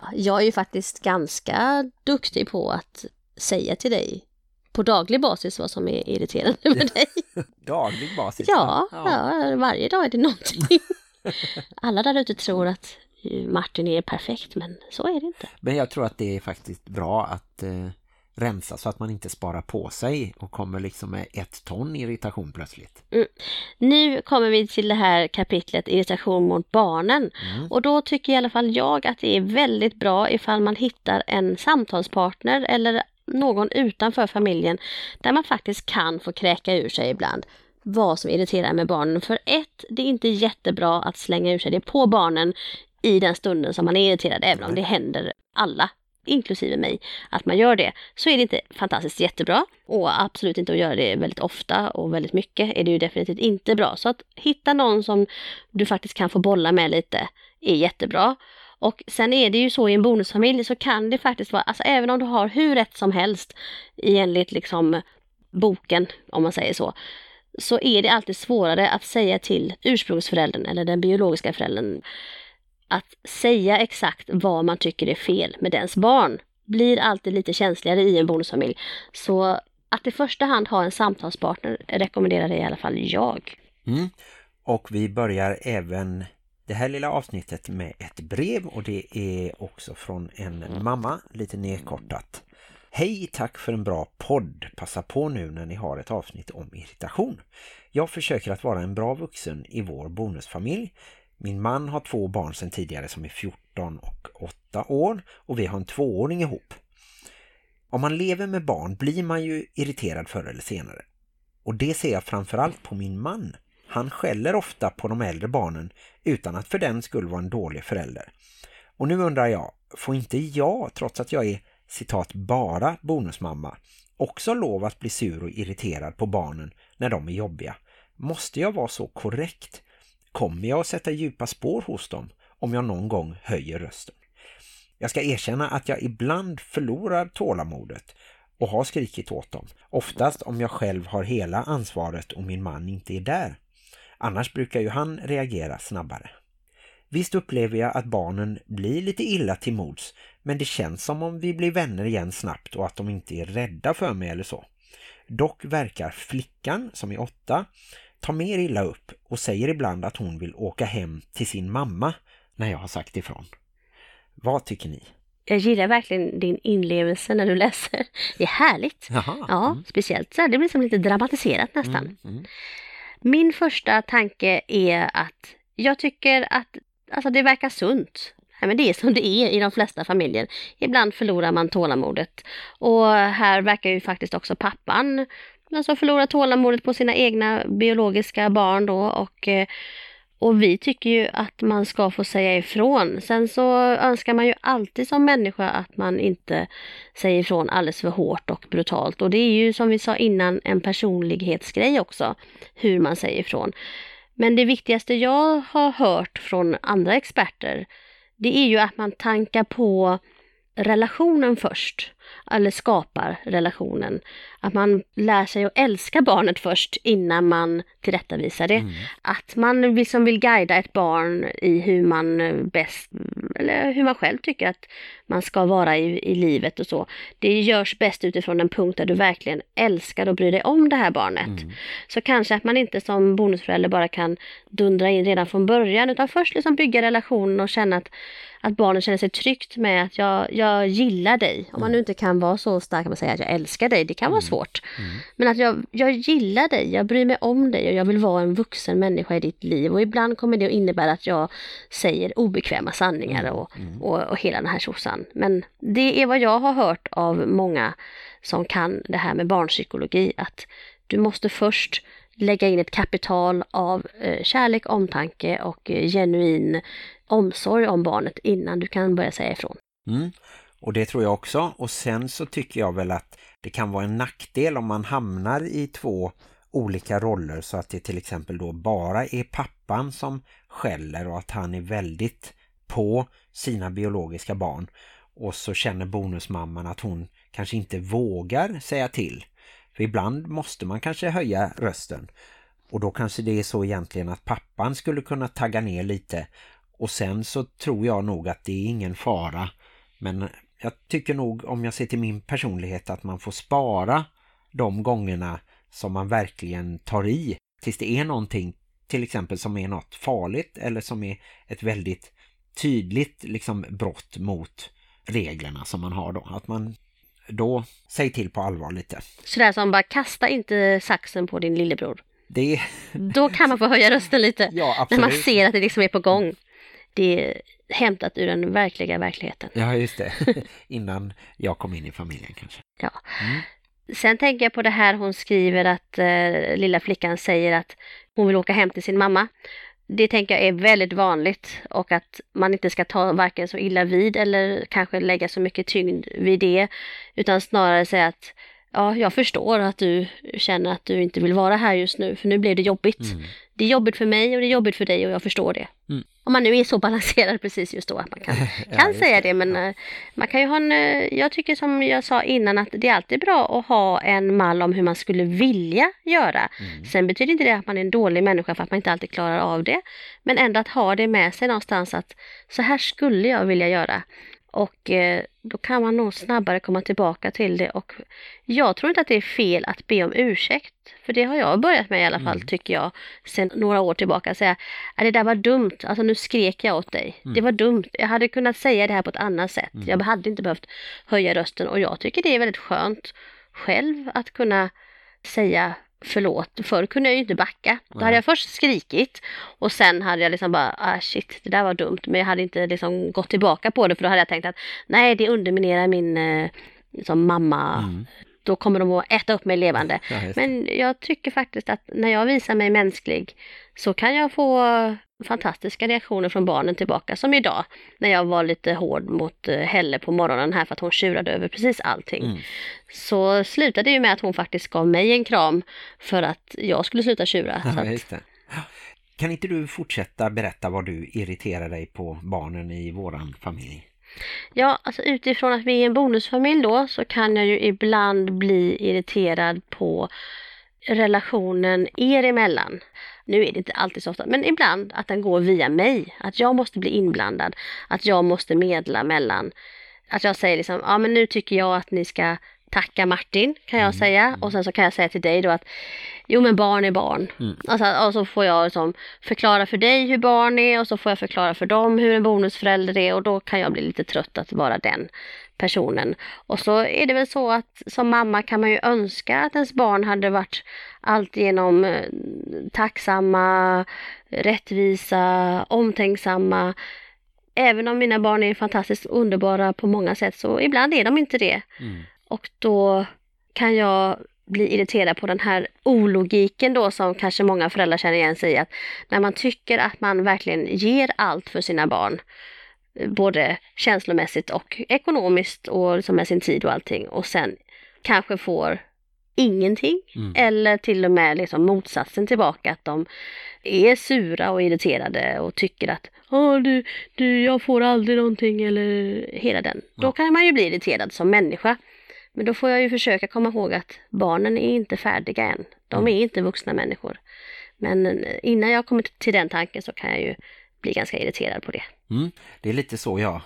Ja, Jag är ju faktiskt ganska duktig på att säga till dig på daglig basis vad som är irriterande med dig. Daglig basis. Ja, ja, varje dag är det någonting. Alla där ute tror att Martin är perfekt, men så är det inte. Men jag tror att det är faktiskt bra att eh, rensa så att man inte sparar på sig och kommer liksom med ett ton irritation plötsligt. Nu kommer vi till det här kapitlet irritation mot barnen. Och då tycker i alla fall jag att det är väldigt bra ifall man hittar en samtalspartner eller någon utanför familjen där man faktiskt kan få kräka ur sig ibland vad som irriterar med barnen. För ett, det är inte jättebra att slänga ur sig det på barnen i den stunden som man är irriterad, även om det händer alla inklusive mig, att man gör det, så är det inte fantastiskt jättebra. Och absolut inte att göra det väldigt ofta och väldigt mycket är det ju definitivt inte bra. Så att hitta någon som du faktiskt kan få bolla med lite är jättebra. Och sen är det ju så i en bonusfamilj så kan det faktiskt vara, alltså även om du har hur rätt som helst i enligt liksom boken, om man säger så, så är det alltid svårare att säga till ursprungsföräldern eller den biologiska föräldern att säga exakt vad man tycker är fel med ens barn blir alltid lite känsligare i en bonusfamilj. Så att i första hand ha en samtalspartner rekommenderar i alla fall jag. Mm. Och vi börjar även det här lilla avsnittet med ett brev och det är också från en mamma, lite nedkortat. Hej, tack för en bra podd. Passa på nu när ni har ett avsnitt om irritation. Jag försöker att vara en bra vuxen i vår bonusfamilj. Min man har två barn sedan tidigare som är 14 och 8 år och vi har en tvååring ihop. Om man lever med barn blir man ju irriterad förr eller senare. Och det ser jag framförallt på min man. Han skäller ofta på de äldre barnen utan att för den skulle vara en dålig förälder. Och nu undrar jag, får inte jag, trots att jag är citat bara bonusmamma, också lov att bli sur och irriterad på barnen när de är jobbiga? Måste jag vara så korrekt? Kommer jag att sätta djupa spår hos dem om jag någon gång höjer rösten? Jag ska erkänna att jag ibland förlorar tålamodet och har skrikit åt dem. Oftast om jag själv har hela ansvaret och min man inte är där. Annars brukar ju han reagera snabbare. Visst upplever jag att barnen blir lite illa till mods men det känns som om vi blir vänner igen snabbt och att de inte är rädda för mig eller så. Dock verkar flickan, som är åtta, ta mer illa upp och säger ibland att hon vill åka hem till sin mamma när jag har sagt ifrån. Vad tycker ni? Jag gillar verkligen din inlevelse när du läser. Det är härligt. Jaha. Ja, Mm. speciellt så här, det blir som lite dramatiserat nästan. Mm, mm. Min första tanke är att jag tycker att alltså det verkar sunt. Ja, men det är som det är i de flesta familjer. Ibland förlorar man tålamodet. Och här verkar ju faktiskt också pappan man som förlorar tålamodet på sina egna biologiska barn då. Och, eh, och vi tycker ju att man ska få säga ifrån. Sen så önskar man ju alltid som människa att man inte säger ifrån alldeles för hårt och brutalt. Och det är ju som vi sa innan en personlighetsgrej också, hur man säger ifrån. Men det viktigaste jag har hört från andra experter, det är ju att man tankar på relationen först, eller skapar relationen. Att man lär sig att älska barnet först innan man tillrättavisar det. Mm. Att man liksom vill guida ett barn i hur man bäst, eller hur man själv tycker att man ska vara i, i livet och så. Det görs bäst utifrån en punkt där du verkligen älskar och bryr dig om det här barnet. Mm. Så kanske att man inte som bonusförälder bara kan dundra in redan från början utan först liksom bygga relationen och känna att, att barnen känner sig tryggt med att jag, jag gillar dig. Om man nu inte kan vara så stark att man säger att jag älskar dig, det kan vara svårt. Men att jag, jag gillar dig, jag bryr mig om dig och jag vill vara en vuxen människa i ditt liv. Och ibland kommer det att innebära att jag säger obekväma sanningar och, och, och hela den här tjosan. Men det är vad jag har hört av många som kan det här med barnpsykologi. Att du måste först lägga in ett kapital av eh, kärlek, omtanke och eh, genuin omsorg om barnet innan du kan börja säga ifrån. Mm. Och det tror jag också. Och sen så tycker jag väl att det kan vara en nackdel om man hamnar i två olika roller så att det till exempel då bara är pappan som skäller och att han är väldigt på sina biologiska barn. Och så känner bonusmamman att hon kanske inte vågar säga till. För ibland måste man kanske höja rösten. Och då kanske det är så egentligen att pappan skulle kunna tagga ner lite. Och sen så tror jag nog att det är ingen fara. Men jag tycker nog om jag ser till min personlighet att man får spara de gångerna som man verkligen tar i. Tills det är någonting till exempel som är något farligt eller som är ett väldigt tydligt liksom brott mot reglerna som man har då. Att man då säger till på allvar lite. Sådär som bara kasta inte saxen på din lillebror. Det Då kan man få höja rösten lite. ja när man absolut. ser att det liksom är på gång. Det är hämtat ur den verkliga verkligheten. Ja just det. Innan jag kom in i familjen kanske. Ja. Mm. Sen tänker jag på det här hon skriver att eh, lilla flickan säger att hon vill åka hem till sin mamma. Det tänker jag är väldigt vanligt och att man inte ska ta varken så illa vid eller kanske lägga så mycket tyngd vid det utan snarare säga att ja, jag förstår att du känner att du inte vill vara här just nu för nu blev det jobbigt. Mm. Det är jobbigt för mig och det är jobbigt för dig och jag förstår det. Mm. Om man nu är så balanserad precis just då att man kan, Ja, kan just säga det. Men eh, man kan ju ha en, eh, jag tycker som jag sa innan att det är alltid bra att ha en mall om hur man skulle vilja göra. Mm. Sen betyder inte det att man är en dålig människa för att man inte alltid klarar av det. Men ändå att ha det med sig någonstans att så här skulle jag vilja göra. Och eh, då kan man nog snabbare komma tillbaka till det. Och jag tror inte att det är fel att be om ursäkt. För det har jag börjat med i alla fall Mm. tycker jag. Sen några år tillbaka. Säga att det där var dumt. Alltså nu skrek jag åt dig. Mm. Det var dumt. Jag hade kunnat säga det här på ett annat sätt. Mm. Jag hade inte behövt höja rösten. Och jag tycker det är väldigt skönt själv att kunna säga förlåt. Förr kunde jag ju inte backa. Då Nej. hade jag först skrikit och sen hade jag liksom bara, ah shit, det där var dumt. Men jag hade inte liksom gått tillbaka på det för då hade jag tänkt att nej, det underminerar min eh, liksom mamma. Mm. Då kommer de att äta upp mig levande. Ja. Men jag tycker faktiskt att när jag visar mig mänsklig så kan jag få fantastiska reaktioner från barnen tillbaka som idag när jag var lite hård mot eh, Helle på morgonen här för att hon tjurade över precis allting. Mm. Så slutade det ju med att hon faktiskt gav mig en kram för att jag skulle sluta tjura. Ja. Kan inte du fortsätta berätta vad du irriterar dig på barnen i våran familj? ja, alltså utifrån att vi är en bonusfamilj då så kan jag ju ibland bli irriterad på relationen er emellan. Nu är det inte alltid så ofta, men ibland att den går via mig. Att jag måste bli inblandad. Att jag måste medla mellan. Att jag säger liksom, ja men nu tycker jag att ni ska tacka Martin, kan jag säga. Och sen så kan jag säga till dig då att jo men barn är barn. Alltså, och så får jag liksom förklara för dig hur barn är och så får jag förklara för dem hur en bonusförälder är och då kan jag bli lite trött att vara den personen. Och så är det väl så att som mamma kan man ju önska att ens barn hade varit alltigenom eh, tacksamma, rättvisa, omtänksamma. Även om mina barn är fantastiskt underbara på många sätt så ibland är de inte det. Mm. Och då kan jag bli irriterad på den här ologiken då som kanske många föräldrar känner igen sig i. Att när man tycker att man verkligen ger allt för sina barn både känslomässigt och ekonomiskt och liksom med sin tid och allting och sen kanske får ingenting Mm. eller till och med liksom motsatsen tillbaka att de är sura och irriterade och tycker att Åh, du, du, jag får aldrig någonting eller hela den. Då Ja. kan man ju bli irriterad som människa. Men då får jag ju försöka komma ihåg att barnen är inte färdiga än. De Mm. är inte vuxna människor. Men eh, innan jag kommer till den tanken så kan jag ju bli ganska irriterad på det. Mm. Det är lite så jag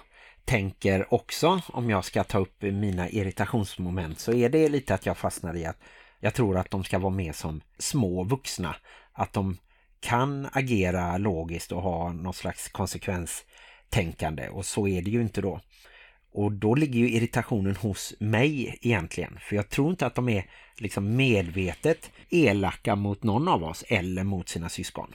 tänker också om jag ska ta upp mina irritationsmoment så är det lite att jag fastnar i att jag tror att de ska vara med som små vuxna. Att de kan agera logiskt och ha någon slags konsekvenstänkande och så är det ju inte då. Och då ligger ju irritationen hos mig egentligen. För jag tror inte att de är liksom medvetet elaka mot någon av oss eller mot sina syskon.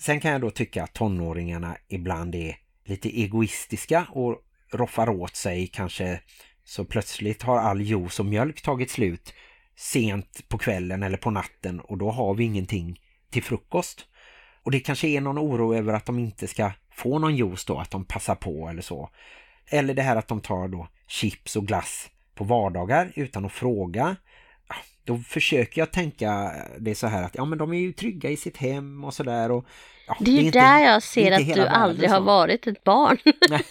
Sen kan jag då tycka att tonåringarna ibland är lite egoistiska och roffar åt sig kanske så plötsligt har all juice och mjölk tagit slut sent på kvällen eller på natten och då har vi ingenting till frukost. Och det kanske är någon oro över att de inte ska få någon juice då, att de passar på eller så. Eller det här att de tar då chips och glass på vardagar utan att fråga. Då försöker jag tänka det så här att ja men de är ju trygga i sitt hem och sådär. Och, ja, Det är ju inte- där jag ser att du aldrig har varit ett barn.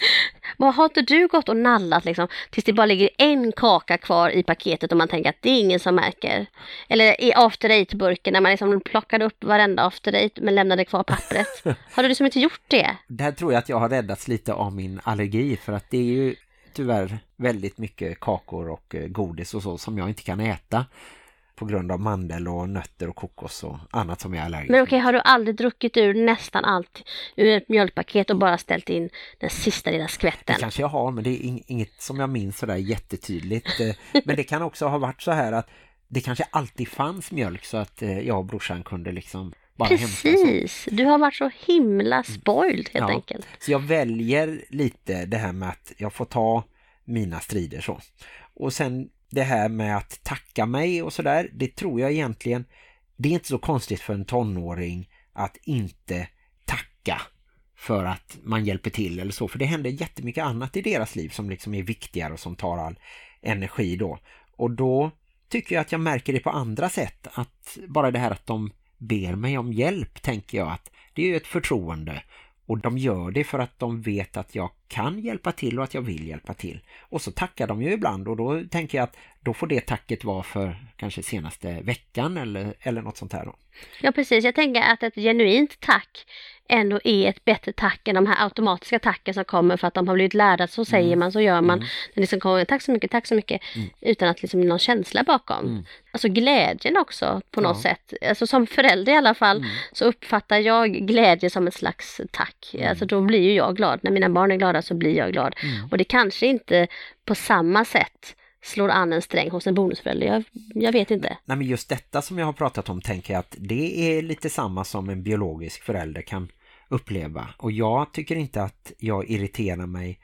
Vad har inte du gått och nallat liksom tills det bara ligger en kaka kvar i paketet och man tänker att det är ingen som märker? Eller i after eight-burken när man liksom plockade upp varenda after eight men lämnade kvar pappret. har du liksom inte gjort det? Där tror jag att jag har räddats lite av min allergi för att det är ju tyvärr väldigt mycket kakor och eh, godis och så som jag inte kan äta på grund av mandel och nötter och kokos och annat som jag är allergisk Men okej, har du aldrig druckit ur nästan allt ur ett mjölkpaket och bara ställt in den sista lilla Det skvätten? kanske jag har men det är ing- inget som jag minns sådär jättetydligt. Eh, Men det kan också ha varit så här att det kanske alltid fanns mjölk så att eh, jag och brorsan kunde liksom bara. Precis, du har varit så himla spoiled helt Ja. enkelt. Så jag väljer lite det här med att jag får ta mina strider så. Och sen det här med att tacka mig och sådär, det tror jag egentligen, det är inte så konstigt för en tonåring att inte tacka för att man hjälper till eller så. För det händer jättemycket annat i deras liv som liksom är viktigare och som tar all energi då. Och då tycker jag att jag märker det på andra sätt. Att bara det här att de ber mig om hjälp tänker jag att det är ju ett förtroende. Och de gör det för att de vet att jag kan hjälpa till och att jag vill hjälpa till. Och så tackar de ju ibland och då tänker jag att då får det tacket vara för kanske senaste veckan eller, eller något sånt här då. Ja precis, jag tänker att ett genuint tack ändå är ett bättre tack än de här automatiska tacken som kommer för att de har blivit lärda. Så säger man, så gör man. Det liksom kommer, tack så mycket, tack så mycket. Utan att liksom någon känsla bakom. Mm. Alltså glädjen också på något Ja. sätt. Alltså som förälder i alla fall Mm. så uppfattar jag glädje som ett slags tack. Mm. Alltså då blir ju jag glad. När mina barn är glada så blir jag glad. Mm. Och det kanske inte på samma sätt slår an en sträng hos en bonusförälder. Jag, jag vet inte. Nej men just detta som jag har pratat om tänker jag att det är lite samma som en biologisk förälder kan uppleva. Och jag tycker inte att jag irriterar mig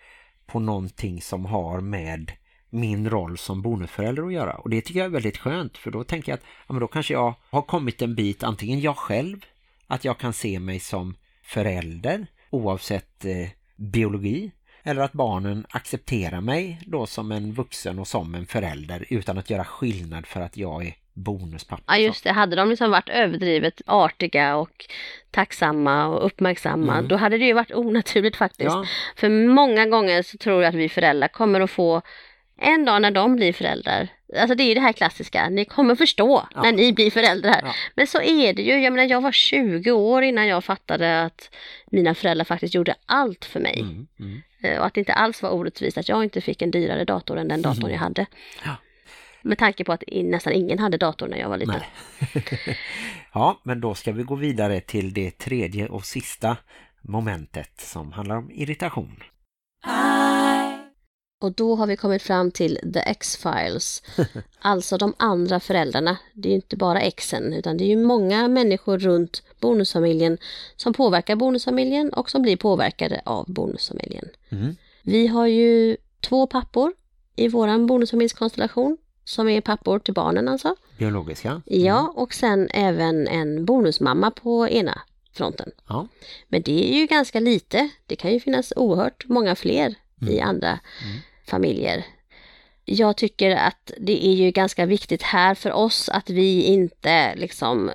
på någonting som har med min roll som bonusförälder att göra. Och det tycker jag är väldigt skönt för då tänker jag att ja, men då kanske jag har kommit en bit, antingen jag själv, att jag kan se mig som förälder oavsett eh, biologi eller att barnen accepterar mig då som en vuxen och som en förälder utan att göra skillnad för att jag är bonuspappa. Ja just det, hade de liksom varit överdrivet artiga och tacksamma och uppmärksamma, Mm. då hade det ju varit onaturligt faktiskt. Ja, För många gånger så tror jag att vi föräldrar kommer att få en dag när de blir föräldrar. Alltså det är ju det här klassiska, ni kommer förstå Ja. när ni blir föräldrar. Ja. Men så är det ju, jag menar jag var 20 år innan jag fattade att mina föräldrar faktiskt gjorde allt för mig. mm, mm. Eh, Och att det inte alls var orättvist att jag inte fick en dyrare dator än den datorn jag hade. Ja. Med tanke på att nästan ingen hade dator när jag var liten. Ja, men då ska vi gå vidare till det tredje och sista momentet som handlar om irritation. Och då har vi kommit fram till The X-Files. alltså de andra föräldrarna. Det är ju inte bara exen utan det är ju många människor runt bonusfamiljen som påverkar bonusfamiljen och som blir påverkade av bonusfamiljen. Mm. Vi har ju två pappor i våran bonusfamiljskonstellation som är pappor till barnen alltså. Biologiska? Ja, och sen även en bonusmamma på ena fronten. Ja. Men det är ju ganska lite. Det kan ju finnas oerhört många fler i andra Mm. familjer. Jag tycker att det är ju ganska viktigt här för oss att vi inte liksom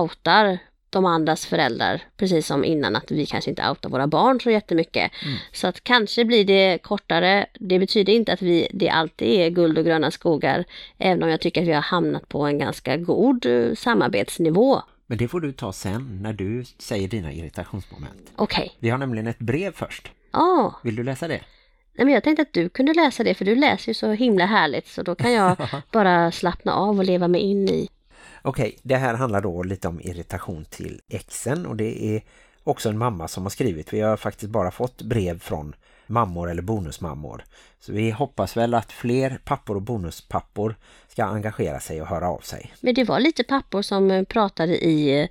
outar de andras föräldrar, precis som innan att vi kanske inte outar våra barn så jättemycket. Mm. Så att kanske blir det kortare. Det betyder inte att vi, det alltid är guld och gröna skogar, även om jag tycker att vi har hamnat på en ganska god eh, samarbetsnivå. Men det får du ta sen när du säger dina irritationsmoment. Okej, Vi har nämligen ett brev först. ja. Vill du läsa det? Nej, men jag tänkte att du kunde läsa det för du läser ju så himla härligt så då kan jag bara slappna av och leva mig in i. Okej, det här handlar då lite om irritation till exen och det är också en mamma som har skrivit. Vi har faktiskt bara fått brev från mammor eller bonusmammor. Så vi hoppas väl att fler pappor och bonuspappor ska engagera sig och höra av sig. Men det var lite pappor som eh, pratade i eh,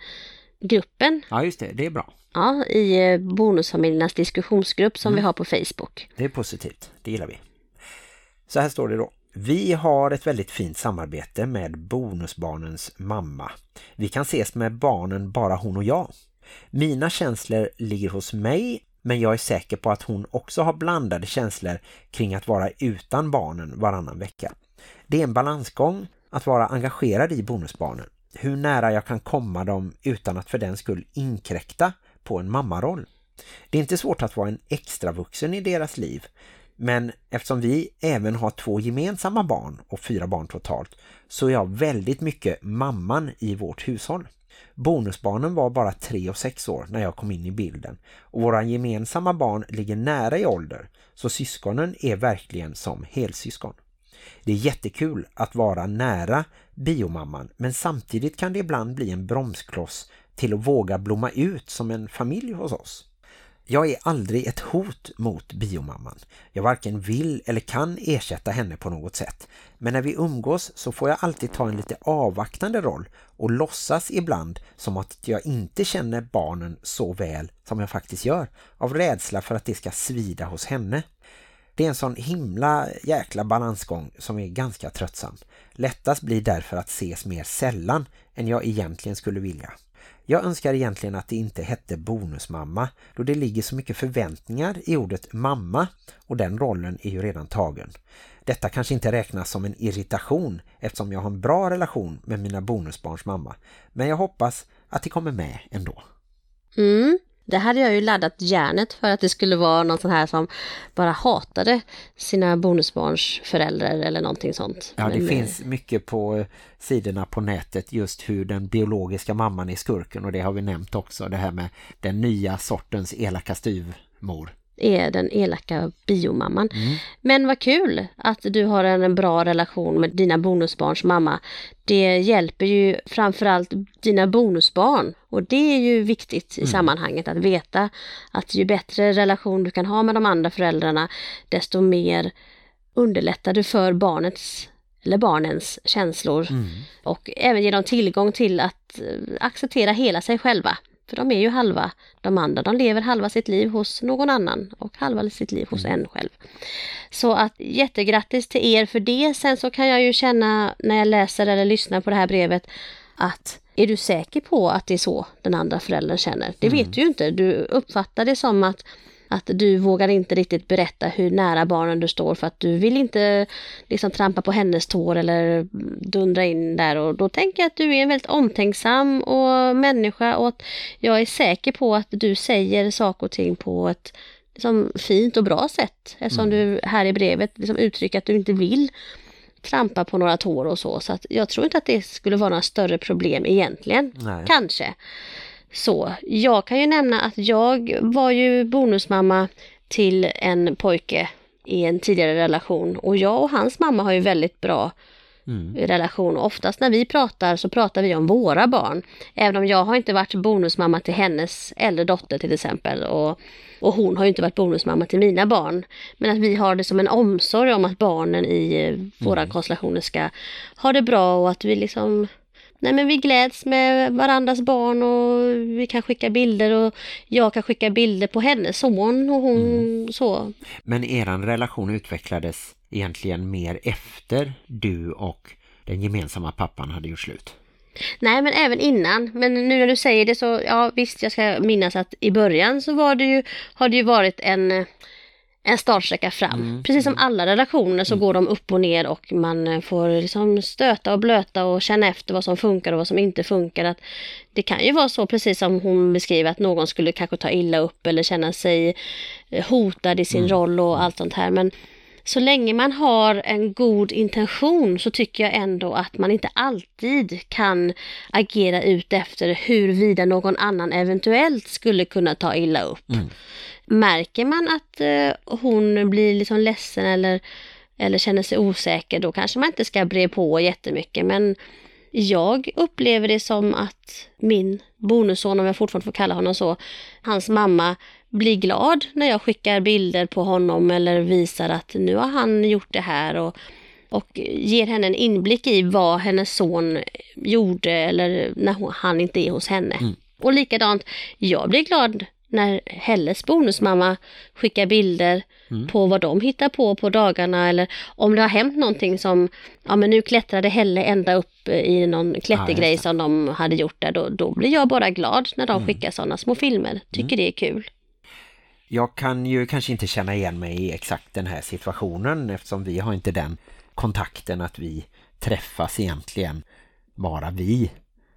gruppen, Ja just det, det är bra. ja, i eh, bonusfamiljernas diskussionsgrupp som vi har på Facebook. Det är positivt, det gillar vi. Så här står det då. Vi har ett väldigt fint samarbete med bonusbarnens mamma. Vi kan ses med barnen bara hon och jag. Mina känslor ligger hos mig men jag är säker på att hon också har blandade känslor kring att vara utan barnen varannan vecka. Det är en balansgång att vara engagerad i bonusbarnen. Hur nära jag kan komma dem utan att för den skull inkräkta på en mammaroll. Det är inte svårt att vara en extra vuxen i deras liv. Men eftersom vi även har två gemensamma barn och fyra barn totalt så är jag väldigt mycket mamman i vårt hushåll. Bonusbarnen var bara tre och sex år när jag kom in i bilden och våra gemensamma barn ligger nära i ålder så syskonen är verkligen som helsyskon. Det är jättekul att vara nära biomamman men samtidigt kan det ibland bli en bromskloss till att våga blomma ut som en familj hos oss. Jag är aldrig ett hot mot biomamman. Jag varken vill eller kan ersätta henne på något sätt. Men när vi umgås så får jag alltid ta en lite avvaktande roll och låtsas ibland som att jag inte känner barnen så väl som jag faktiskt gör. Av rädsla för att det ska svida hos henne. Det är en sån himla jäkla balansgång som är ganska tröttsam. Lättast blir därför att ses mer sällan än jag egentligen skulle vilja. Jag önskar egentligen att det inte hette bonusmamma då det ligger så mycket förväntningar i ordet mamma och den rollen är ju redan tagen. Detta kanske inte räknas som en irritation eftersom jag har en bra relation med mina bonusbarns mamma. Men jag hoppas att det kommer med ändå. Mm. Det hade jag ju laddat hjärnet för att det skulle vara någon sån här som bara hatade sina bonusbarns föräldrar eller någonting sånt. Ja, det Men, eh, finns mycket på eh, sidorna på nätet just hur den biologiska mamman är skurken och det har vi nämnt också, det här med den nya sortens elaka styvmor. Är den elaka biomamman. Mm. Men vad kul att du har en bra relation med dina bonusbarns mamma. Det hjälper ju framförallt dina bonusbarn och det är ju viktigt Mm. i sammanhanget att veta att ju bättre relation du kan ha med de andra föräldrarna desto mer underlättar du för barnets eller barnens känslor Mm. och även ge dem tillgång till att eh, acceptera hela sig själva. För de är ju halva de andra, de lever halva sitt liv hos någon annan och halva sitt liv hos en själv. Så att jättegrattis till er för det. Sen så kan jag ju känna när jag läser eller lyssnar på det här brevet att är du säker på att det är så den andra föräldern känner? Det vet du ju inte. Du uppfattar det som att att du vågar inte riktigt berätta hur nära barnen du står för att du vill inte liksom trampa på hennes tår eller dundra in där och då tänker jag att du är en väldigt omtänksam och människa och att jag är säker på att du säger saker och ting på ett liksom, fint och bra sätt eftersom Mm. du här i brevet liksom uttrycker att du inte vill trampa på några tår och så. Så att jag tror inte att det skulle vara några större problem egentligen. Nej. Kanske. Så jag kan ju nämna att jag var ju bonusmamma till en pojke i en tidigare relation och jag och hans mamma har ju väldigt bra Mm. relation. Oftast när vi pratar så pratar vi om våra barn. Även om jag har inte varit bonusmamma till hennes äldre dotter till exempel. Och, och hon har ju inte varit bonusmamma till mina barn. Men att vi har det som en omsorg om att barnen i eh, våra konstellationer ska ha det bra och att vi liksom Nej men vi gläds med varandras barn och vi kan skicka bilder och jag kan skicka bilder på hennes son och hon så. Men eran relation utvecklades egentligen mer efter du och den gemensamma pappan hade gjort slut. Nej men även innan. Men nu när du säger det så, ja visst jag ska minnas att i början så var det ju, har det ju varit en, en startsträcka fram. Precis som alla relationer så går de upp och ner och man eh, får liksom stöta och blöta och känna efter vad som funkar och vad som inte funkar. Att det kan ju vara så precis som hon beskriver att någon skulle kanske ta illa upp eller känna sig eh, hotad i sin roll och allt sånt här. Men så länge man har en god intention så tycker jag ändå att man inte alltid kan agera ut efter huruvida någon annan eventuellt skulle kunna ta illa upp. Märker man att eh, hon blir liksom ledsen eller, eller känner sig osäker då kanske man inte ska bre på jättemycket men jag upplever det som att min bonusson, om jag fortfarande får kalla honom så, hans mamma blir glad när jag skickar bilder på honom eller visar att nu har han gjort det här och, och ger henne en inblick i vad hennes son gjorde eller när hon, han inte är hos henne. Och likadant, jag blir glad när Helles bonusmamma skickar bilder på vad de hittar på på dagarna eller om det har hänt någonting som, ja men nu klättrade Helle ända upp i någon klättergrej det. som de hade gjort där, då, då blir jag bara glad när de skickar sådana små filmer. Tycker det är kul. Jag kan ju kanske inte känna igen mig i exakt den här situationen eftersom vi har inte den kontakten att vi träffas egentligen bara vi.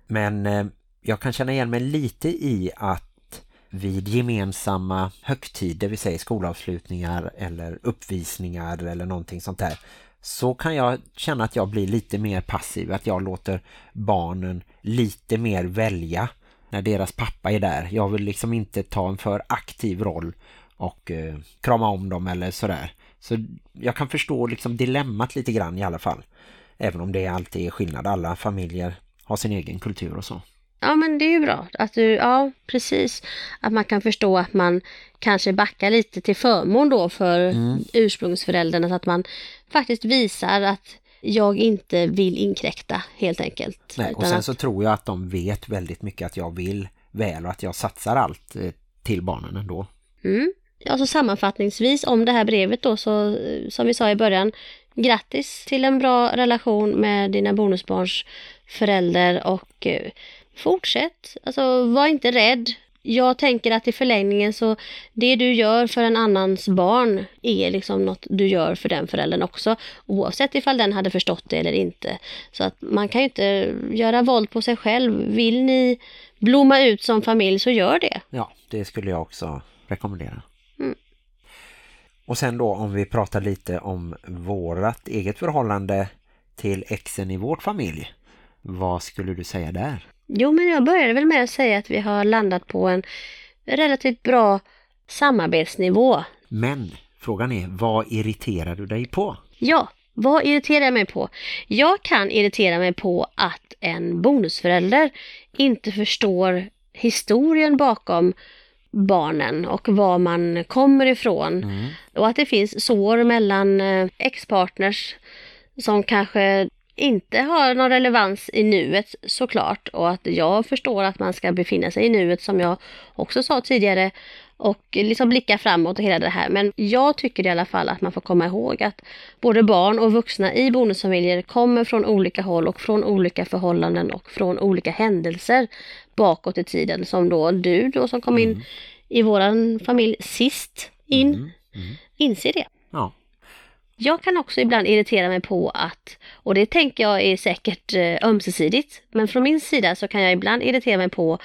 Men eh, jag kan känna igen mig lite i att vid gemensamma högtider, vi säger skolavslutningar eller uppvisningar eller någonting sånt där så kan jag känna att jag blir lite mer passiv, att jag låter barnen lite mer välja när deras pappa är där. Jag vill liksom inte ta en för aktiv roll och eh, krama om dem eller sådär. Så jag kan förstå liksom dilemmat lite grann i alla fall. Även om det alltid är skillnad. Alla familjer har sin egen kultur och så. Ja men det är ju bra att du, ja precis, att man kan förstå att man kanske backar lite till förmån då för ursprungsföräldrarna så att man faktiskt visar att jag inte vill inkräkta helt enkelt. Nej, och sen att- så tror jag att de vet väldigt mycket att jag vill väl och att jag satsar allt eh, till barnen ändå. Mm. Alltså sammanfattningsvis om det här brevet då så eh, som vi sa i början grattis till en bra relation med dina bonusbarns förälder och eh, fortsätt. Alltså var inte rädd. Jag tänker att i förlängningen så det du gör för en annans barn är liksom något du gör för den föräldern också. Oavsett ifall den hade förstått det eller inte. Så att man kan ju inte göra våld på sig själv. Vill ni blomma ut som familj så gör det. Ja, det skulle jag också rekommendera. Mm. Och sen då om vi pratar lite om vårat eget förhållande till exen i vårt familj. Vad skulle du säga där? Jo, men jag började väl med att säga att vi har landat på en relativt bra samarbetsnivå. Men frågan är, vad irriterar du dig på? Ja, vad irriterar jag mig på? Jag kan irritera mig på att en bonusförälder inte förstår historien bakom barnen och var man kommer ifrån. Och att det finns sår mellan eh, ex-partners som kanske inte har någon relevans i nuet såklart och att jag förstår att man ska befinna sig i nuet som jag också sa tidigare och liksom blicka framåt och hela det här. Men jag tycker i alla fall att man får komma ihåg att både barn och vuxna i bonusfamiljer kommer från olika håll och från olika förhållanden och från olika händelser bakåt i tiden. Som då du då som kom in i våran familj sist in, Mm. Mm. inser det. Ja. Jag kan också ibland irritera mig på att, och det tänker jag är säkert eh, ömsesidigt, men från min sida så kan jag ibland irritera mig på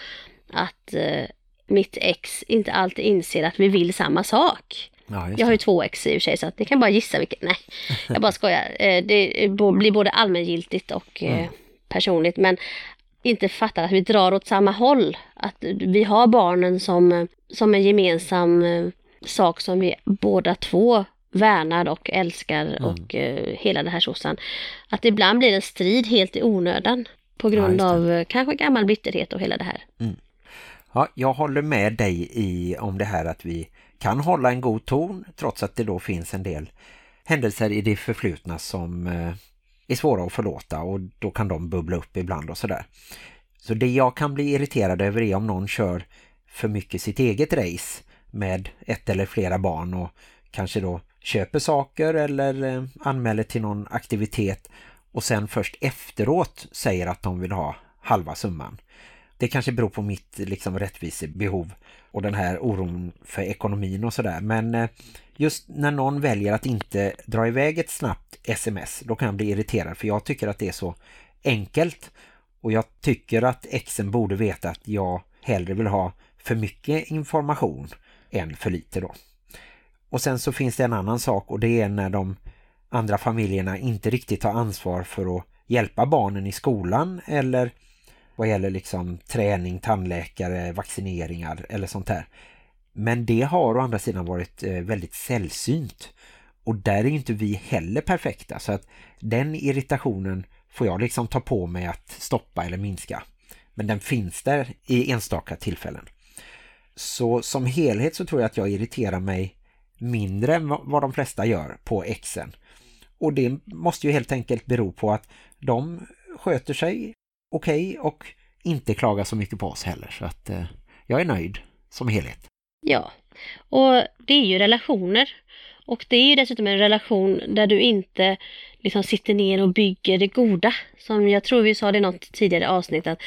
att eh, mitt ex inte alltid inser att vi vill samma sak. Ja, Jag har ju två ex i och för sig så att ni kan bara gissa vilket. Nej, jag bara skojar. Eh, Det blir både allmängiltigt och Mm. personligt men inte fattar att vi drar åt samma håll. Att vi har barnen som, som en gemensam sak som vi båda två värnar och älskar Mm. och eh, hela det här sosan. Att det ibland blir en strid helt i onödan på grund det. av eh, kanske gammal bitterhet och hela det här. Ja, jag håller med dig i om det här att vi kan hålla en god ton trots att det då finns en del händelser i det förflutna som eh, är svåra att förlåta och då kan de bubbla upp ibland och sådär. Så det jag kan bli irriterad över är om någon kör för mycket sitt eget race med ett eller flera barn och kanske då köper saker eller eh, anmäler till någon aktivitet och sen först efteråt säger att de vill ha halva summan. Det kanske beror på mitt liksom, rättvisebehov och den här oron för ekonomin och sådär. Men eh, just när någon väljer att inte dra iväg ett snabbt sms, då kan jag bli irriterad för jag tycker att det är så enkelt. Och jag tycker att exen borde veta att jag hellre vill ha för mycket information än för lite då. Och sen så finns det en annan sak och det är när de andra familjerna inte riktigt tar ansvar för att hjälpa barnen i skolan eller vad gäller liksom träning, tandläkare, vaccineringar eller sånt här. Men det har å andra sidan varit eh, väldigt sällsynt. Och där är inte vi heller perfekta så att den irritationen får jag liksom ta på mig att stoppa eller minska. Men den finns där i enstaka tillfällen. Så som helhet så tror jag att jag irriterar mig mindre än vad de flesta gör på exen. Och det måste ju helt enkelt bero på att de sköter sig okej och inte klagar så mycket på oss heller. Så att eh, jag är nöjd som helhet. Ja, och det är ju relationer. Och det är ju dessutom en relation där du inte liksom sitter ner och bygger det goda. Som jag tror vi sa det i något tidigare avsnitt att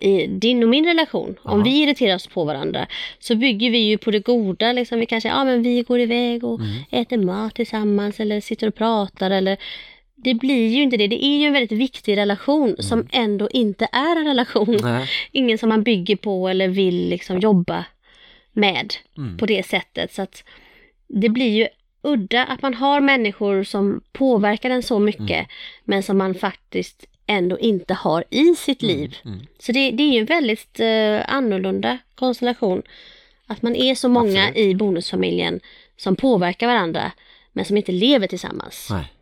i din och min relation, om Ja. vi irriterar oss på varandra så bygger vi ju på det goda. Liksom vi kanske, ja men vi går iväg och Mm. äter mat tillsammans eller sitter och pratar eller det blir ju inte det. Det är ju en väldigt viktig relation som ändå inte är en relation Nej. ingen som man bygger på eller vill liksom jobba med Mm. på det sättet. Så att det blir ju udda att man har människor som påverkar en så mycket Mm. men som man faktiskt ändå inte har i sitt liv. Mm. Så det, det är ju en väldigt eh, annorlunda konstellation. Att man är så många Absolut. i bonusfamiljen som påverkar varandra men som inte lever tillsammans. Nej.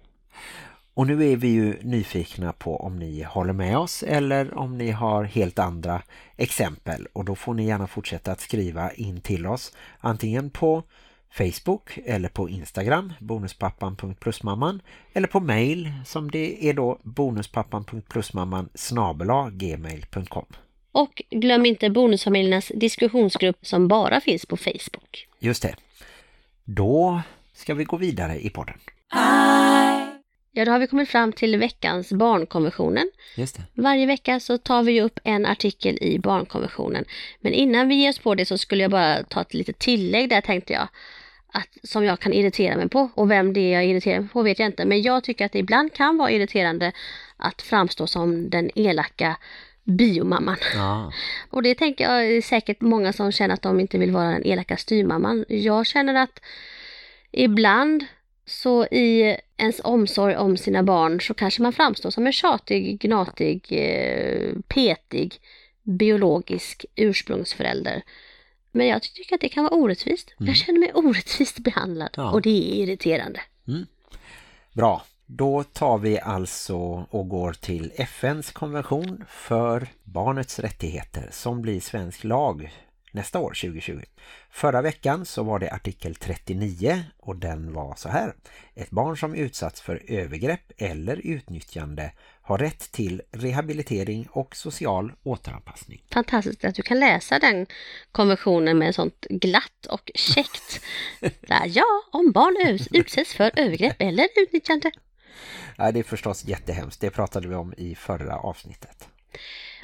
Och nu är vi ju nyfikna på om ni håller med oss eller om ni har helt andra exempel. Och då får ni gärna fortsätta att skriva in till oss antingen på Facebook eller på Instagram bonuspappan.plusmamman eller på mail som det är då bonuspappan.plusmamman snabela gmail.com. Och glöm inte bonusfamiljernas diskussionsgrupp som bara finns på Facebook. Just det. Då ska vi gå vidare i podden. Ja, då har vi kommit fram till veckans barnkonventionen. Just det. Varje vecka så tar vi upp en artikel i barnkonventionen. Men innan vi ger oss på det så skulle jag bara ta ett litet tillägg där tänkte jag. Att, som jag kan irritera mig på. Och vem det är jag irriterar mig på vet jag inte. Men jag tycker att det ibland kan vara irriterande att framstå som den elaka biomamman. Ja. Och det tänker jag är säkert många som känner att de inte vill vara den elaka styrmamman. Jag känner att ibland så i ens omsorg om sina barn så kanske man framstår som en tjatig, gnatig, eh, petig, biologisk ursprungsförälder. Men jag tycker att det kan vara orättvist. Jag känner mig orättvist behandlad Ja. och det är irriterande. Bra, då tar vi alltså och går till FNs konvention för barnets rättigheter som blir svensk lag nästa år 2020. Förra veckan så var det artikel 39 och den var så här. Ett barn som utsatts för övergrepp eller utnyttjande har rätt till rehabilitering och social återanpassning. Fantastiskt att du kan läsa den konventionen med sånt glatt och käckt. Där, ja, om barn utsätts för övergrepp eller utnyttjande. Ja, det är förstås jättehemskt. Det pratade vi om i förra avsnittet.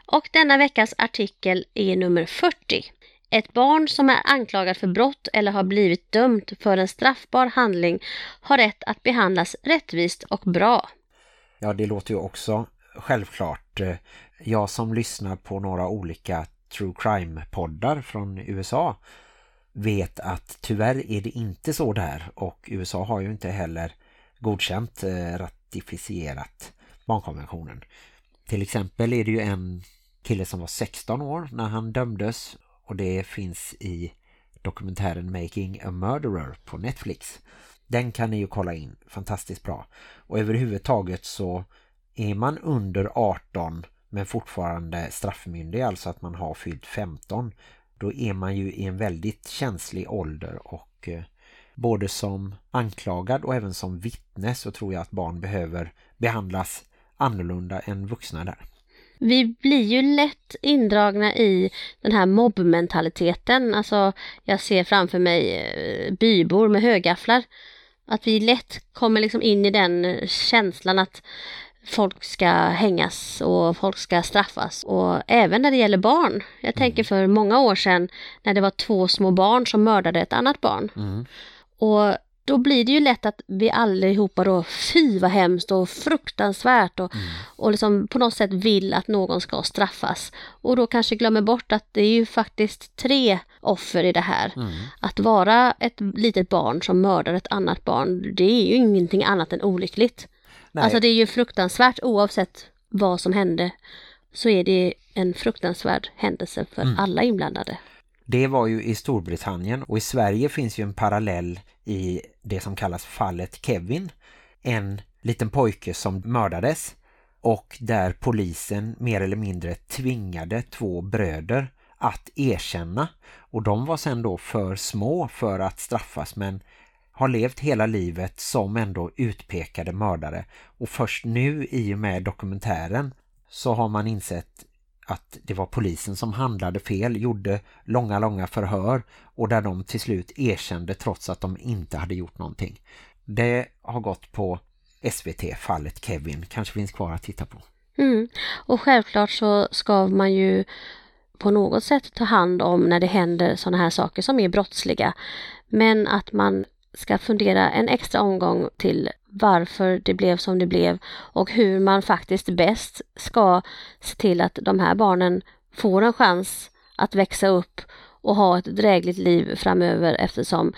Och denna veckas artikel är nummer 40. Ett barn som är anklagad för brott eller har blivit dömt för en straffbar handling har rätt att behandlas rättvist och bra. Ja, det låter ju också självklart. Eh, jag som lyssnar på några olika true crime-poddar från USA vet att tyvärr är det inte så där och USA har ju inte heller godkänt eh, ratificerat barnkonventionen. Till exempel är det ju en kille som var 16 år när han dömdes och det finns i dokumentären Making a Murderer på Netflix. Den kan ni ju kolla in, fantastiskt bra. Och överhuvudtaget så är man under 18 men fortfarande straffmyndig, alltså att man har fyllt 15, då är man ju i en väldigt känslig ålder och eh, både som anklagad och även som vittne så tror jag att barn behöver behandlas annorlunda än vuxna där. Vi blir ju lätt indragna i den här mobbmentaliteten. Alltså jag ser framför mig eh, bybor med högafflar. Att vi lätt kommer liksom in i den känslan att folk ska hängas och folk ska straffas. Och även när det gäller barn. Jag tänker mm. för många år sedan när det var två små barn som mördade ett annat barn. Mm. Och då blir det ju lätt att vi allihopa då, fy vad hemskt och fruktansvärt och, mm. och liksom på något sätt vill att någon ska straffas. Och då kanske glömmer bort att det är ju faktiskt tre offer i det här. Mm. Att vara ett litet barn som mördar ett annat barn, det är ju ingenting annat än olyckligt. Nej. Alltså det är ju fruktansvärt oavsett vad som hände så är det en fruktansvärd händelse för mm. alla inblandade. Det var ju i Storbritannien och i Sverige finns ju en parallell i det som kallas fallet Kevin. En liten pojke som mördades och där polisen mer eller mindre tvingade två bröder att erkänna. Och de var sen då för små för att straffas men har levt hela livet som ändå utpekade mördare. Och först nu i och med dokumentären så har man insett att det var polisen som handlade fel, gjorde långa, långa förhör och där de till slut erkände trots att de inte hade gjort någonting. Det har gått på SVT-fallet Kevin, kanske finns kvar att titta på. Mm. Och självklart så ska man ju på något sätt ta hand om när det händer sådana här saker som är brottsliga. Men att man ska fundera en extra omgång till varför det blev som det blev och hur man faktiskt bäst ska se till att de här barnen får en chans att växa upp och ha ett drägligt liv framöver eftersom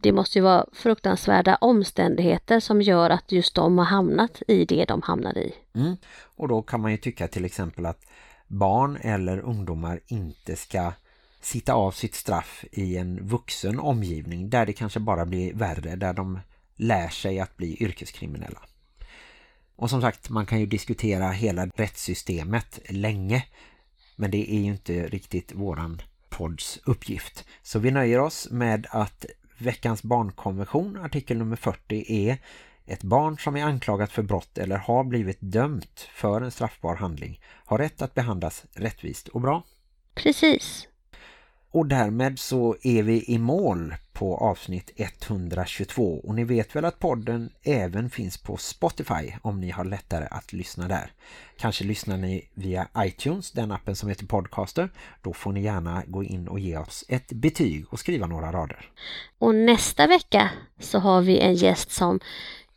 det måste ju vara fruktansvärda omständigheter som gör att just de har hamnat i det de hamnar i. Mm. Och då kan man ju tycka till exempel att barn eller ungdomar inte ska sitta av sitt straff i en vuxen omgivning där det kanske bara blir värre, där de lär sig att bli yrkeskriminella. Och som sagt, man kan ju diskutera hela rättssystemet länge, men det är ju inte riktigt våran pods uppgift. Så vi nöjer oss med att veckans barnkonvention, artikel nummer 40, är ett barn som är anklagat för brott eller har blivit dömt för en straffbar handling har rätt att behandlas rättvist och bra. Precis. Och därmed så är vi i mål på avsnitt 122 och ni vet väl att podden även finns på Spotify om ni har lättare att lyssna där. Kanske lyssnar ni via iTunes, den appen som heter Podcaster. Då får ni gärna gå in och ge oss ett betyg och skriva några rader. Och nästa vecka så har vi en gäst som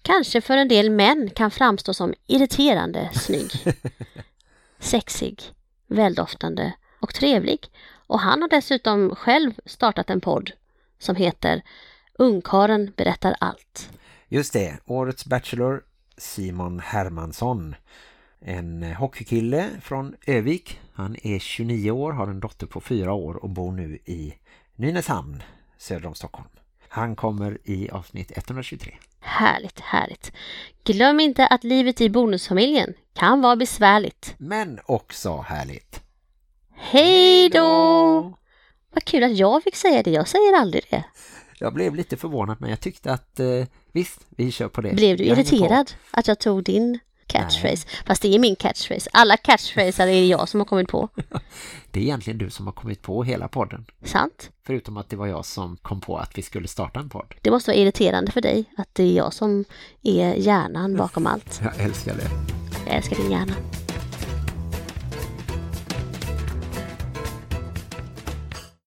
kanske för en del män kan framstå som irriterande snygg, sexig, väldoftande och trevlig. Och han har dessutom själv startat en podd som heter Ungkaren berättar allt. Just det, årets bachelor Simon Hermansson. En hockeykille från Övik. Han är 29 år, har en dotter på 4 år och bor nu i Nynäshamn söder om Stockholm. Han kommer i avsnitt 123. Härligt, härligt. Glöm inte att livet i bonusfamiljen kan vara besvärligt. Men också härligt. Hej då! Vad kul att jag fick säga det, jag säger aldrig det. Jag blev lite förvånad men jag tyckte att eh, visst, vi kör på det. Blev du irriterad att jag tog din catchphrase. Fast det är min catchphrase. Alla catchphraser är det jag som har kommit på. Det är egentligen du som har kommit på hela podden. Sant? Förutom att det var jag som kom på att vi skulle starta en podd. Det måste vara irriterande för dig att det är jag som är hjärnan bakom allt. Jag älskar det. Jag älskar din hjärna.